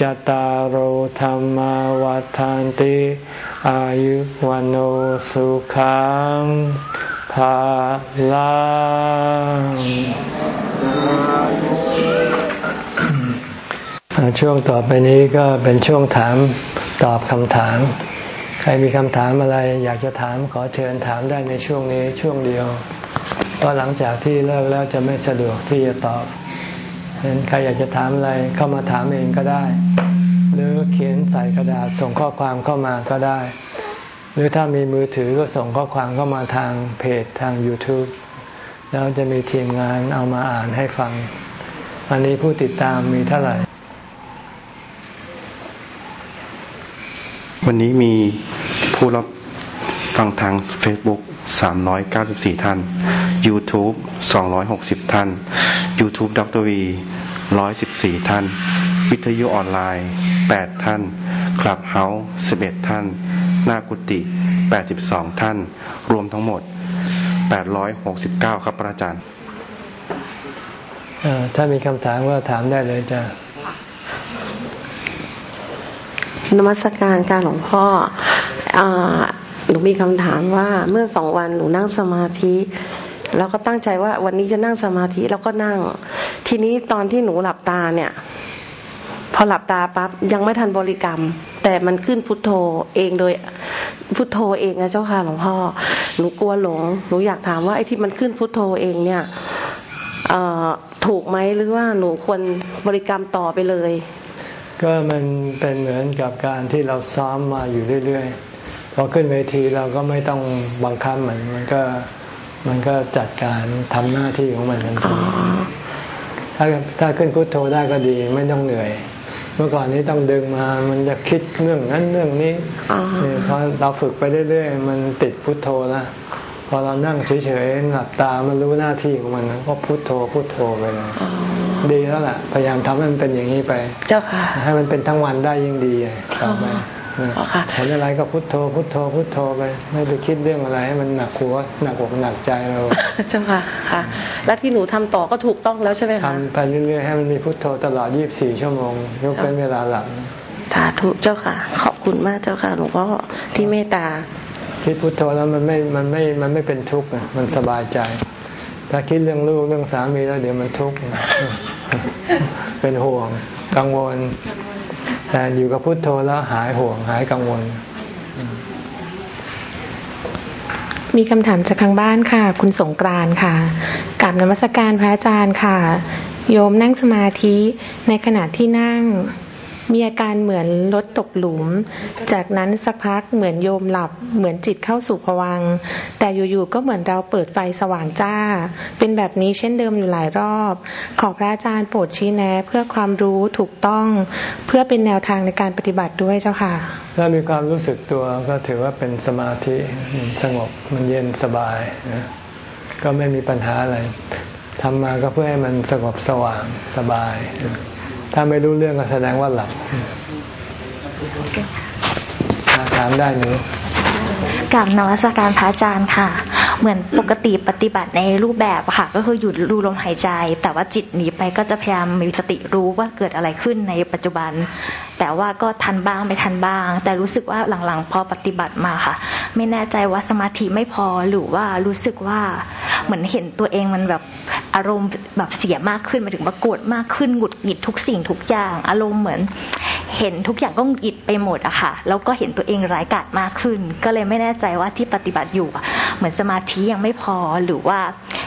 จตารโหธรรมวัฏานติอายุวันโอสุขังภาลังช่วงต่อไปนี้ก็เป็นช่วงถามตอบคำถาม ใครมีคำถามอะไรอยากจะถามขอเชิญถามได้ในช่วงนี้ช่วงเดียว เพราะหลังจากที่เลิกแล้วจะไม่สะดวกที่จะตอบ เห็นใครอยากจะถามอะไรเข้ามาถามเองก็ได้ หรือเขียนใส่กระดาษส่งข้อความเข้ามาก็ได้ หรือถ้ามีมือถือก็ส่งข้อความเข้ามาทางเพจทาง YouTube แล้วจะมีทีมงานเอามาอ่านให้ฟังอันนี้ผู้ติดตามมีเท่าไหร่ วันนี้มีผู้รับฟังทาง Facebook 394 ท่าน YouTube 260 ท่าน YouTube ดรวี114ท่าน วิทยุออนไลน์8ท่าน คลับเฮาส์11ท่าน หน้ากุฏิ82ท่าน รวมทั้งหมด869ครับอาจารย์ถ้ามีคำถามก็ถามได้เลยจ้ะนมัสการการหลวงพ่อหนูมีคำถามว่าเมื่อสองวันหนูนั่งสมาธิ แล้วก็ตั้งใจว่าวันนี้จะนั่งสมาธิแล้วก็นั่ง ทีนี้ตอนที่หนูหลับตาเนี่ย พอหลับตาปั๊บยังไม่ทันบริกรรม แต่มันขึ้นพุทโธเองโดยพุทโธเองนะเจ้าค่ะหลวงพ่อหนูกลัวหลงหนูอยากถามว่าไอ้ที่มันขึ้นพุทโธเองเนี่ยถูกไหมหรือว่าหนูควรบริกรรมต่อไปเลย ก็มันเป็นเหมือนกับการที่เราซ้อมมาอยู่เรื่อยๆพอขึ้นเวทีเราก็ไม่ต้องบังคับเหมือนมันก็ มันก็จัดการทำหน้าที่ของมันทันทีถ้าถ้าขึ้นพุทโธได้ก็ดีไม่ต้องเหนื่อย เมื่อก่อนนี้ต้องดึงมามันจะคิดเรื่องนั้นเรื่องนี้พอเราฝึกไปเรื่อยๆมันติดพุทโธแล้วพอเรานั่งเฉยๆหลับตามันรู้หน้าที่ของมันก็พุทโธพุทโธไปเลยดีแล้วล่ะ พยายามทำให้มันเป็นอย่างนี้ไป เจ้าค่ะ ให้มันเป็นทั้งวันได้ยิ่งดีต่อไป เห็นอะไรก็พุทโธ พุทโธ พุทโธไป ไม่ไปคิดเรื่องอะไรให้มันหนักหัวหนักอกหนักใจเราเจ้าค่ะค่ะ แล้วที่หนูทำต่อก็ถูกต้องแล้วใช่ไหมคะทำไปเรื่อยๆให้มันมีพุทโธตลอด 24 ชั่วโมงยกเป็นเวลาหลับสาธุเจ้าค่ะ ขอบคุณมากเจ้าค่ะหลวงพ่อที่เมตตา คิดพุทโธแล้วมันไม่มันไม่มันไม่เป็นทุกข์มันสบายใจ ถ้าคิดเรื่องลูกเรื่องสามีแล้วเดี๋ยวมันทุกข์เป็นห่วงกังวล แต่อยู่กับพุทโธแล้วหายห่วงหายกังวล มีคำถามจากทางบ้านค่ะ คุณสงกรานค่ะกราบนมัสการพระอาจารย์ค่ะ โยมนั่งสมาธิในขณะที่นั่ง มีอาการเหมือนรถตกหลุม จากนั้นสักพักเหมือนโยมหลับ เหมือนจิตเข้าสู่ภวัง แต่อยู่ๆก็เหมือนเราเปิดไฟสว่างจ้า เป็นแบบนี้เช่นเดิมอยู่หลายรอบ ขอพระอาจารย์โปรดชี้แนะ เพื่อความรู้ถูกต้อง เพื่อเป็นแนวทางในการปฏิบัติด้วยเจ้าค่ะ ถ้ามีความรู้สึกตัวก็ถือว่าเป็นสมาธิสงบมันเย็นสบาย ก็ไม่มีปัญหาอะไรทำมาก็เพื่อให้มันสงบสว่างสบาย ถ้าไม่รู้เรื่องก็แสดงว่าหลับถามได้หนูกับนวัตการพระอาจารย์ค่ะ เหมือนปกติปฏิบัติในรูปแบบค่ะ ก็คือหยุดรูลมหายใจ แต่ว่าจิตหนีไปก็จะพยายามมีสติรู้ว่าเกิดอะไรขึ้นในปัจจุบันแต่ว่าก็ทันบ้างไม่ทันบ้าง แต่รู้สึกว่าหลังๆ พอปฏิบัติมาค่ะ ไม่แน่ใจว่าสมาธิไม่พอหรือว่ารู้สึกว่าเหมือนเห็นตัวเองมันแบบอารมณ์แบบเสียมากขึ้นมาถึงว่ากรธมากขึ้นหงุดหงิดทุกสิ่งทุกอย่าง อารมณ์เหมือน เห็นทุกอย่างก็หงุดหงิดไปหมดอะค่ะแล้วก็เห็นตัวเองร้ายกาจมากขึ้น ก็เลยไม่แน่ใจว่าที่ปฏิบัติอยู่ เหมือนสมาธิยังไม่พอหรือว่า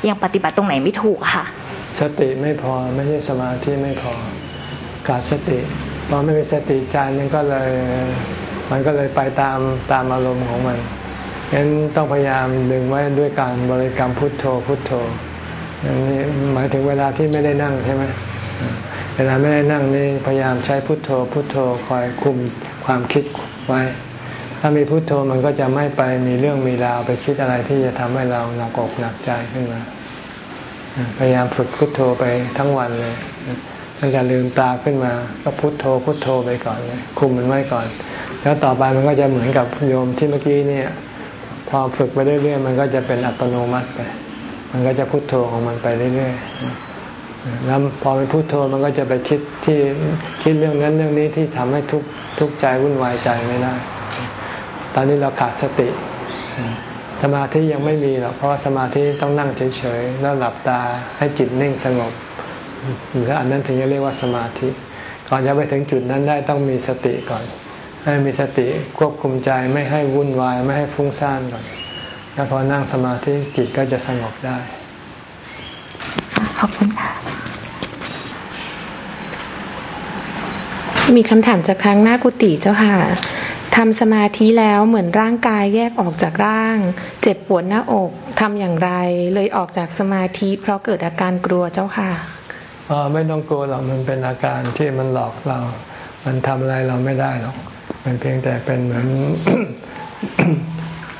ยังปฏิบัติตรงไหนไม่ถูกค่ะ สติไม่พอไม่ใช่สมาธิไม่พอ ขาดสติ พอไม่มีสติใจมันก็เลยมันก็เลยไปตามตามอารมณ์ของมันงั้นต้องพยายามดึงไว้ด้วยการบริกรรมพุทโธพุทโธอันนี้หมายถึงเวลาที่ไม่ได้นั่งใช่ไหมเวลาไม่ได้นั่งนี่พยายามใช้พุทโธพุทโธคอยคุมความคิดไว้ ถ้ามีพุทโธมันก็จะไม่ไปมีเรื่องมีราวไปคิดอะไรที่จะทำให้เราหนักอกหนักใจขึ้นมา พยายามฝึกพุทโธไปทั้งวันเลย ตั้งแต่ลืมตาขึ้นมา ก็พุทโธพุทโธไปก่อนเลยคุมมันไว้ก่อน แล้วต่อไปมันก็จะเหมือนกับโยมที่เมื่อกี้เนี่ย พอฝึกไปเรื่อยๆมันก็จะเป็นอัตโนมัติไป มันก็จะพุทโธของมันไปเรื่อยๆแล้วพอไปพุทโธมันก็จะไปคิดที่คิดเรื่องนั้นเรื่องนี้ที่ทำให้ทุกทุกใจวุ่นวายใจไม่ได้ ตอนนี้เราขาดสติสมาธิยังไม่มีหรอกเพราะสมาธิต้องนั่งเฉยๆแล้วหลับตาให้จิตนิ่งสงบ ออันนั้นถึงจะเรียกว่าสมาธิ ก่อนจะไปถึงจุดนั้นได้ต้องมีสติก่อน ให้มีสติควบคุมใจไม่ให้วุ่นวาย ไม่ให้ฟุ้งซ่านก่อน แล้วพอนั่งสมาธิจิตก็จะสงบได้ ขอบคุณค่ะ มีคำถามจากทางหน้ากุฏิเจ้าค่ะทำสมาธิแล้วเหมือนร่างกายแยกออกจากร่าง เจ็บปวดหน้าอกทำอย่างไร เลยออกจากสมาธิเพราะเกิดอาการกลัวเจ้าค่ะ ไม่ต้องกลัวหรอกมันเป็นอาการที่มันหลอกเรา มันทำอะไรเราไม่ได้หรอก มันเพียงแต่เป็นเหมือน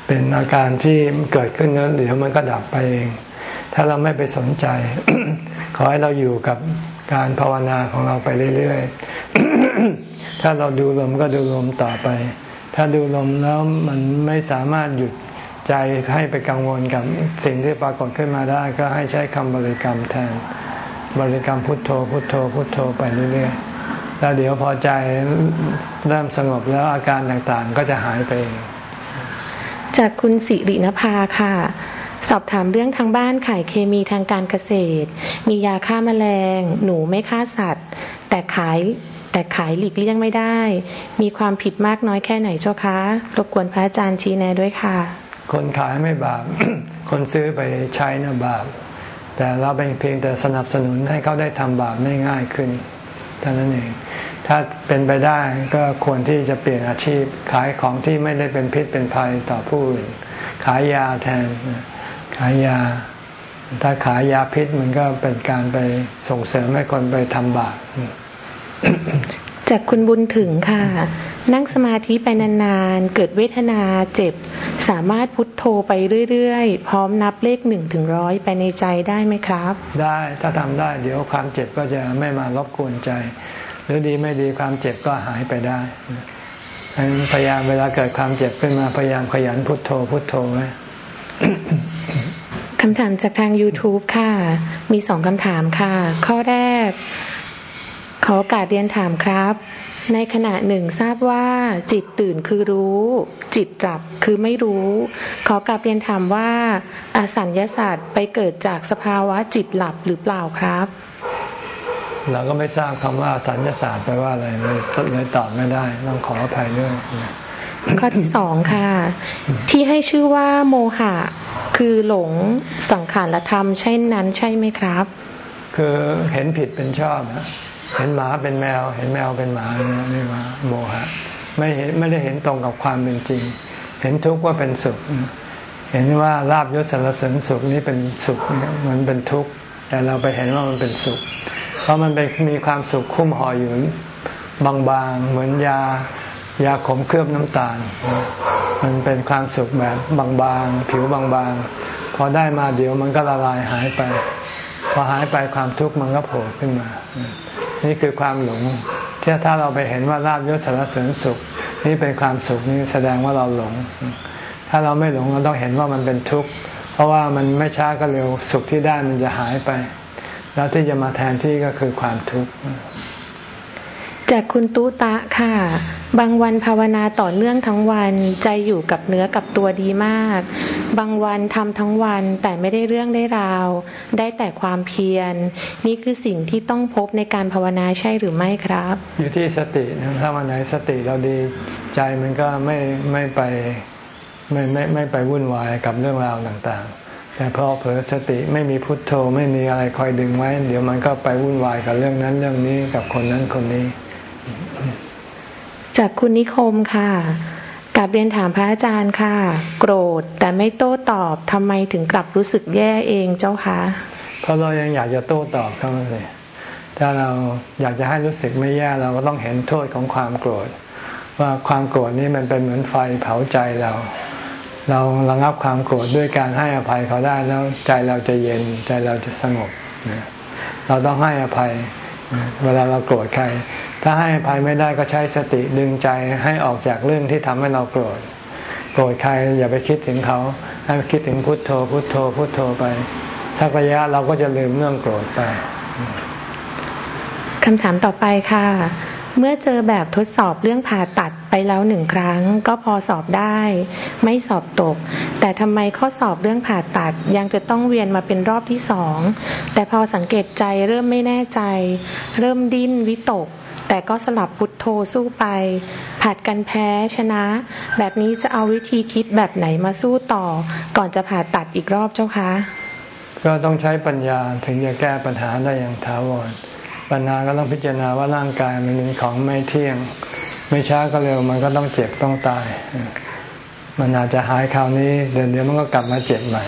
เป็นอาการที่เกิดขึ้นแล้วเดี๋ยวมันก็ดับไปเอง ถ้าเราไม่ไปสนใจ ขอให้เราอยู่กับการภาวนาของเราไปเรื่อยๆ ถ้าเราดูลมก็ดูลมต่อไป ถ้าดูลมแล้วมันไม่สามารถหยุดใจให้ไปกังวลกับสิ่งที่ปรากฏขึ้นมาได้ ก็ให้ใช้คำบริกรรมแทน บริกรรมพุทโธ พุทโธ พุทโธไปเรื่อยๆแล้วเดี๋ยวพอใจเริ่มสงบแล้วอาการต่างๆ ก็จะหายไป จากคุณสิรินภาค่ะสอบถามเรื่องทางบ้านขายเคมีทางการเกษตร มียาฆ่ามาแมลง หนูไม่ฆ่าสัตว์ แต่ขายแต่ขายหลีกเลี่ยงไม่ได้ มีความผิดมากน้อยแค่ไหนเจ้าคะรบกวนพระอาจารย์ชี้แนะด้วยค่ะ คนขายไม่บาป คนซื้อไปใช้นะบาป แต่เราเป็นเพียงแต่สนับสนุนให้เขาได้ทำบาปได้ง่ายขึ้นเท่านั้นเอง ถ้าเป็นไปได้ก็ควรที่จะเปลี่ยนอาชีพ ขายของที่ไม่ได้เป็นพิษเป็นภัยต่อผู้อื่น ขายยาแทน ขายยา ถ้าขายยาพิษมันก็เป็นการไปส่งเสริมให้คนไปทำบาป จากคุณบุญถึงค่ะ นั่งสมาธิไปนานๆ เกิดเวทนาเจ็บ สามารถพุทโธไปเรื่อยๆ พร้อมนับเลขหนึ่งถึงร้อยไปในใจได้ไหมครับ ได้ถ้าทำได้เดี๋ยวความเจ็บก็จะไม่มารบกวนใจ หรือดีไม่ดีความเจ็บก็หายไปได้พยายามเวลาเกิดความเจ็บขึ้นมาพยายามขยันพุทโธพุทโธไว้คำถามจากทาง YouTube ค่ะ มีสองคำถามค่ะ ข้อแรก ขอโอกาสเรียนถามครับ ในขณะหนึ่งทราบว่า จิตตื่นคือรู้ จิตหลับคือไม่รู้ ขอกลับเรียนถามว่าอาสัญญาศาสตร์ไปเกิดจากสภาวะจิตหลับหรือเปล่าครับ เราก็ไม่ทราบคำว่าสัญญาศาสตร์แปลว่าอะไรเลยเลยตอบไม่ได้ต้องขออภัยด้วยข้อที่สองค่ะ ที่ให้ชื่อว่าโมหะ คือหลงสังขารธรรมใช่นั้นใช่ไหมครับ คือเห็นผิดเป็นชอบนะ เห็นหมาเป็นแมว เห็นแมวเป็นหมาเนี่ยนี่ว่าโมหะไม่เห็นไม่ได้เห็นตรงกับความเป็นจริง เห็นทุกข์ว่าเป็นสุข เห็นว่าลาบยศสารเสริญสุขนี้เป็นสุขมันเป็นทุกข์แต่เราไปเห็นว่ามันเป็นสุข เพราะมันไปมีความสุขคุ้มห่ออยู่บางๆ เหมือนยายาขมเคลือบน้ำตาล มันเป็นความสุขแบบบางๆ ผิวบางๆ พอได้มาเดี๋ยวมันก็ละลายหายไป พอหายไปความทุกข์มันก็โผล่ขึ้นมา นี่คือความหลงที่ถ้าเราไปเห็นว่าลาบยศสารเสริญสุข นี่เป็นความสุขนี่แสดงว่าเราหลง ถ้าเราไม่หลงเราต้องเห็นว่ามันเป็นทุกข์เพราะว่ามันไม่ช้าก็เร็วสุขที่ได้มันจะหายไป แล้วที่จะมาแทนที่ก็คือความทุกข์ จากคุณตุตะค่ะ บางวันภาวนาต่อเนื่องทั้งวันใจอยู่กับเนื้อกับตัวดีมาก บางวันทำทั้งวันแต่ไม่ได้เรื่องได้ราว ได้แต่ความเพียร นี่คือสิ่งที่ต้องพบในการภาวนาใช่หรือไม่ครับ อยู่ที่สติถ้าวันไหนสติเราดีใจมันก็ไม่ไม่ไปไม่ไม่ไม่ไปวุ่นวายกับเรื่องราวต่างๆ แต่พอเผลอสติไม่มีพุทโธไม่มีอะไรคอยดึงไว้ เดี๋ยวมันก็ไปวุ่นวายกับเรื่องนั้นเรื่องนี้กับคนนั้นคนนี้ จากคุณนิคมค่ะกลับเรียนถามพระอาจารย์ค่ะ โกรธแต่ไม่โต้ตอบทำไมถึงกลับรู้สึกแย่เองเจ้าคะเพราะเรายังอยากจะโต้ตอบเขาเลย ถ้าเราอยากจะให้รู้สึกไม่แย่เราก็ต้องเห็นโทษของความโกรธ ว่าความโกรธนี้มันเป็นเหมือนไฟเผาใจเรา เราระงับความโกรธด้วยการให้อภัยเขาได้แล้วใจเราจะเย็นใจเราจะสงบเราต้องให้อภัย เวลาเราโกรธใคร ถ้าให้อภัยไม่ได้ก็ใช้สติดึงใจให้ออกจากเรื่องที่ทำให้เราโกรธโกรธใครอย่าไปคิดถึงเขา ให้คิดถึงพุทโธ พุทโธ พุทโธไป สักระยะเราก็จะลืมเรื่องโกรธไปคำถามต่อไปค่ะ เมื่อเจอแบบทดสอบเรื่องผ่าตัดไปแล้วหนึ่งครั้ง ก็พอสอบได้ ไม่สอบตก แต่ทำไมข้อสอบเรื่องผ่าตัดยังจะต้องเวียนมาเป็นรอบที่สองแต่พอสังเกตใจเริ่มไม่แน่ใจ เริ่มดิ้นวิตก แต่ก็สลับพุทโธสู้ไป ผัดกันแพ้ชนะ แบบนี้จะเอาวิธีคิดแบบไหนมาสู้ต่อ ก่อนจะผ่าตัดอีกรอบเจ้าคะก็ต้องใช้ปัญญาถึงจะแก้ปัญหาได้อย่างถาวรปัญหาก็ต้องพิจารณาว่าร่างกายมันเป็นของไม่เที่ยง ไม่ช้าก็เร็วมันก็ต้องเจ็บต้องตาย มันอาจจะหายคราวนี้เดี๋ยวเดี๋ยวมันก็กลับมาเจ็บใหม่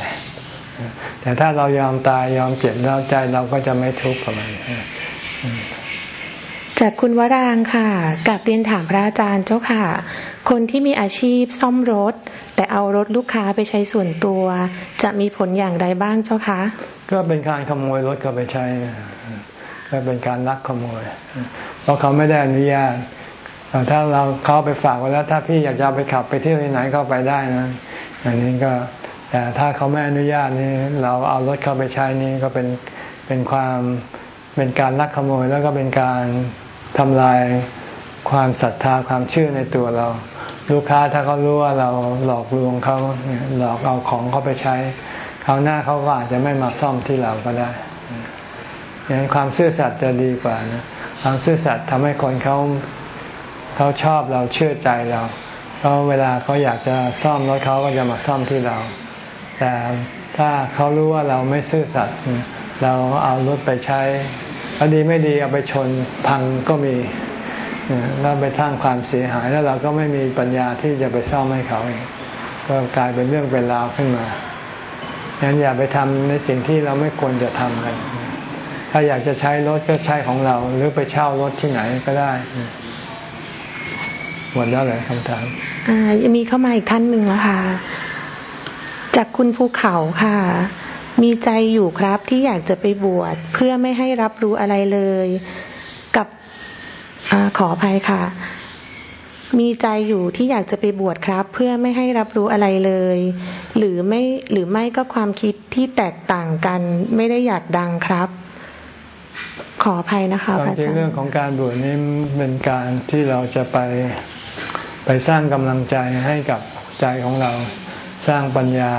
แต่ถ้าเรายอมตายยอมเจ็บแล้วใจเราก็จะไม่ทุกข์กับมัน จากคุณวรางค่ะกับเรียนถามพระอาจารย์เจ้าค่ะ คนที่มีอาชีพซ่อมรถ แต่เอารถลูกค้าไปใช้ส่วนตัว จะมีผลอย่างไรบ้างเจ้าคะก็เป็นการขโมยรถเขาไปใช้ก็เป็นการลักขโมย เพราะเขาไม่ได้อนุญาตถ้าเราเขาไปฝากไว้แล้ว ถ้าพี่อยากจะไปขับไปเที่ยวที่ไหนก็ไปได้นะอันนี้ก็แต่ถ้าเขาไม่อนุญาตนี่เราเอารถเข้าไปใช้นี่ก็เป็นเป็นความเป็นการลักขโมยแล้วก็เป็นการ ทำลายความศรัทธาความเชื่อในตัวเรา ลูกค้าถ้าเขารู้ว่าเราหลอกลวงเขาหลอกเอาของเขาไปใช้คราวหน้าเขาก็อาจจะไม่มาซ่อมที่เราก็ได้ดังนั้นความซื่อสัตย์จะดีกว่านะความซื่อสัตย์ทำให้คนเขาเขาชอบเราเชื่อใจเราเพราะเวลาเขาอยากจะซ่อมรถเขาก็จะมาซ่อมที่เรา แต่ถ้าเขารู้ว่าเราไม่ซื่อสัตย์เราเอารถไปใช้ อดีไม่ดีเอาไปชนพังก็มีแล้วไปทั้งความเสียหายแล้วเราก็ไม่มีปัญญาที่จะไปซ่อมให้เขาเองก็กลายเป็นเรื่องเป็นราวขึ้นมาดังนั้นอย่าไปทำในสิ่งที่เราไม่ควรจะทำกัน ถ้าอยากจะใช้รถก็ใช้ของเรา หรือไปเช่ารถที่ไหนก็ได้ หมดแล้วเลยคำถามอ่ายังมีเข้ามาอีกท่านหนึ่งนะคะจากคุณภูเขาค่ะ มีใจอยู่ครับที่อยากจะไปบวชเพื่อไม่ให้รับรู้อะไรเลย กับอขออภัยค่ะ มีใจอยู่ที่อยากจะไปบวชครับ เพื่อไม่ให้รับรู้อะไรเลย หรือไม่หรือไม่ก็ความคิดที่แตกต่างกัน ไม่ได้อยากดังครับ ขออภัยนะคะความจริงเรื่องของการบวชนี้เป็นการที่เราจะไปไปสร้างกำลังใจให้กับใจของเราสร้างปัญญา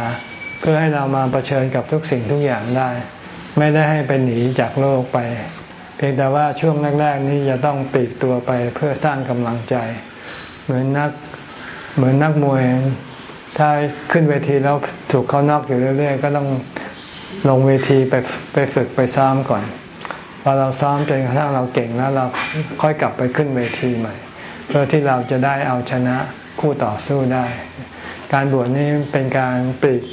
เพื่อให้เรามาเผชิญกับทุกสิ่งทุกอย่างได้ ไม่ได้ให้ไปหนีจากโลกไป เพียงแต่ว่าช่วงแรกๆนี้จะต้องปีกตัวไปเพื่อสร้างกำลังใจ เหมือนนักเหมือนนักมวย ถ้าขึ้นเวทีแล้วถูกเขานอกอยู่เรื่อย ๆ ก็ต้องลงเวทีไปไปฝึกไปซ้อมก่อนพอเราซ้อมจนกระทั่งเราเก่งแล้วเราค่อยกลับไปขึ้นเวทีใหม่ เพื่อที่เราจะได้เอาชนะคู่ต่อสู้ได้ การบวชนี้เป็นการปลีก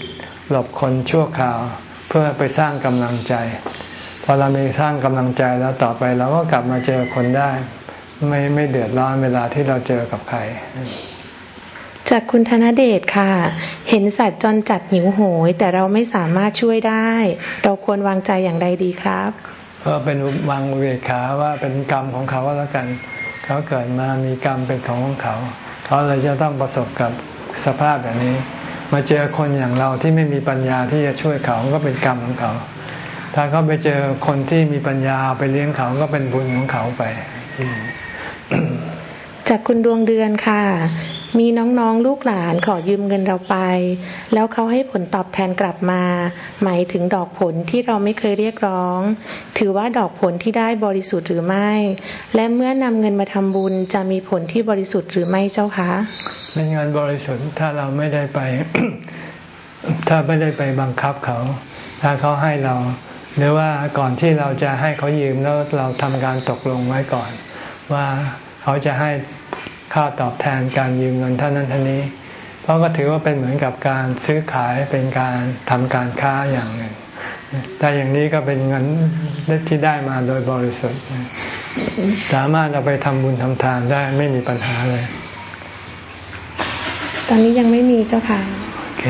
หลบคนชั่วคราว เพื่อไปสร้างกำลังใจ พอเรามีสร้างกำลังใจแล้วต่อไปเราก็กลับมาเจอคนได้ ไม่ไม่เดือดร้อนเวลาที่เราเจอกับใครจากคุณธนเดชค่ะ เห็นสัตว์จนจัดหิวโหย แต่เราไม่สามารถช่วยได้ เราควรวางใจอย่างใดดีครับก็เป็นวางเวขาว่าเป็นกรรมของเขาแล้วกัน เขาเกิดมามีกรรมเป็นของของเขา เขาเลยจะต้องประสบกับสภาพแบบนี้ มาเจอคนอย่างเราที่ไม่มีปัญญาที่จะช่วยเขาก็เป็นกรรมของเขา ถ้าเขาไปเจอคนที่มีปัญญาไปเลี้ยงเขาก็เป็นบุญของเขาไป จากคุณดวงเดือนค่ะ มีน้องๆลูกหลานขอยืมเงินเราไป แล้วเขาให้ผลตอบแทนกลับมา หมายถึงดอกผลที่เราไม่เคยเรียกร้อง ถือว่าดอกผลที่ได้บริสุทธิ์หรือไม่ และเมื่อนำเงินมาทำบุญจะมีผลที่บริสุทธิ์หรือไม่เจ้าคะเป็นเงินบริสุทธิ์ถ้าเราไม่ได้ไป ถ้าไม่ได้ไปบังคับเขา ถ้าเขาให้เรา หรือว่าก่อนที่เราจะให้เขายืมแล้วเราทำการตกลงไว้ก่อน ว่า เขาจะให้ค่าตอบแทนการยืมเงินเท่านั้นเท่านี้ เพราะก็ถือว่าเป็นเหมือนกับการซื้อขายเป็นการทำการค้าอย่างหนึ่งแต่อย่างนี้ก็เป็นเงินที่ได้มาโดยบริสุทธิ์ สามารถเอาไปทำบุญทำทานได้ไม่มีปัญหาเลย ตอนนี้ยังไม่มีเจ้าค่ะ โอเค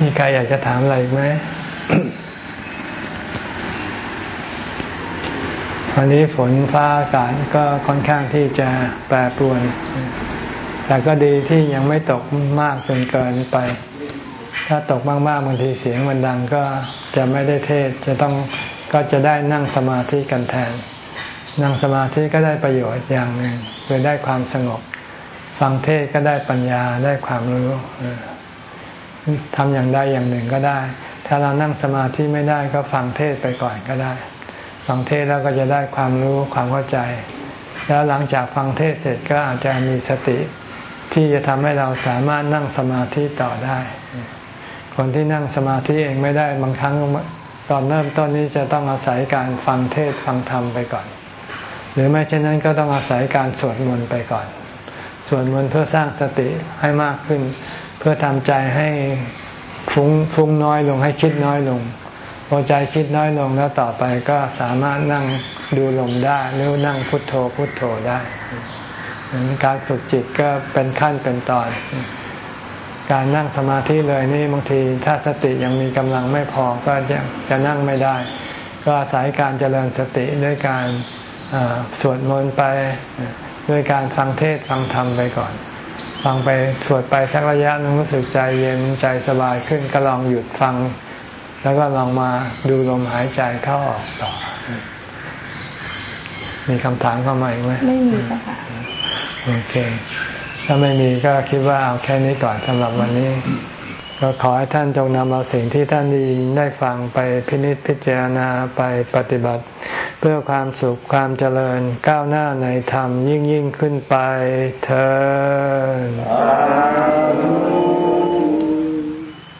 มีใครอยากจะถามอะไรอีกไหม วันนี้ฝนฟ้าอากาศก็ค่อนข้างที่จะแปรปรวน แต่ก็ดีที่ยังไม่ตกมากจนเกินไป ถ้าตกมากๆบางทีเสียงมันดังก็จะไม่ได้เทศจะต้องก็จะได้นั่งสมาธิกันแทน นั่งสมาธิก็ได้ประโยชน์อย่างหนึ่งคือได้ความสงบ ฟังเทศก็ได้ปัญญาได้ความรู้ทำอย่างใดอย่างหนึ่งก็ได้ ถ้าเรานั่งสมาธิไม่ได้ก็ฟังเทศไปก่อนก็ได้ ฟังเทศแล้วก็จะได้ความรู้ความเข้าใจ แล้วหลังจากฟังเทศเสร็จก็อาจจะมีสติ ที่จะทำให้เราสามารถนั่งสมาธิต่อได้ คนที่นั่งสมาธิเองไม่ได้บางครั้งตอนเริ่มต้นนี้จะต้องอาศัยการฟังเทศฟังธรรมไปก่อน หรือไม่เช่นนั้นก็ต้องอาศัยการสวดมนต์ไปก่อน สวดมนต์เพื่อสร้างสติให้มากขึ้น เพื่อทำใจให้ฟุ้งฟุ้งน้อยลงให้คิดน้อยลง พอใจคิดน้อยลงแล้วต่อไปก็สามารถนั่งดูลมได้หรือนั่งพุทโธพุทโธได้การฝึกจิตก็เป็นขั้นเป็นตอน การนั่งสมาธิเลยนี่บางทีถ้าสติยังมีกำลังไม่พอก็จะจะนั่งไม่ได้ ก็อาศัยการเจริญสติด้วยการสวดมนต์ไปด้วยการฟังเทศฟังธรรมไปก่อน ฟังไปสวดไปสักระยะนึงรู้สึกใจเย็นใจสบายขึ้นก็ลองหยุดฟัง แล้วก็ลองมาดูลมหายใจเข้าออกต่อ มีคำถามเข้ามาอีกไหมไม่มีค่ะโอเค ถ้าไม่มีก็คิดว่าเอาแค่นี้ก่อนสำหรับวันนี้ ก็ขอให้ท่านจงนำเอาสิ่งที่ท่านได้ยินได้ฟังไปพินิจพิจารณาไปปฏิบัติ เพื่อความสุขความเจริญก้าวหน้าในธรรมยิ่งยิ่งขึ้นไปเธอ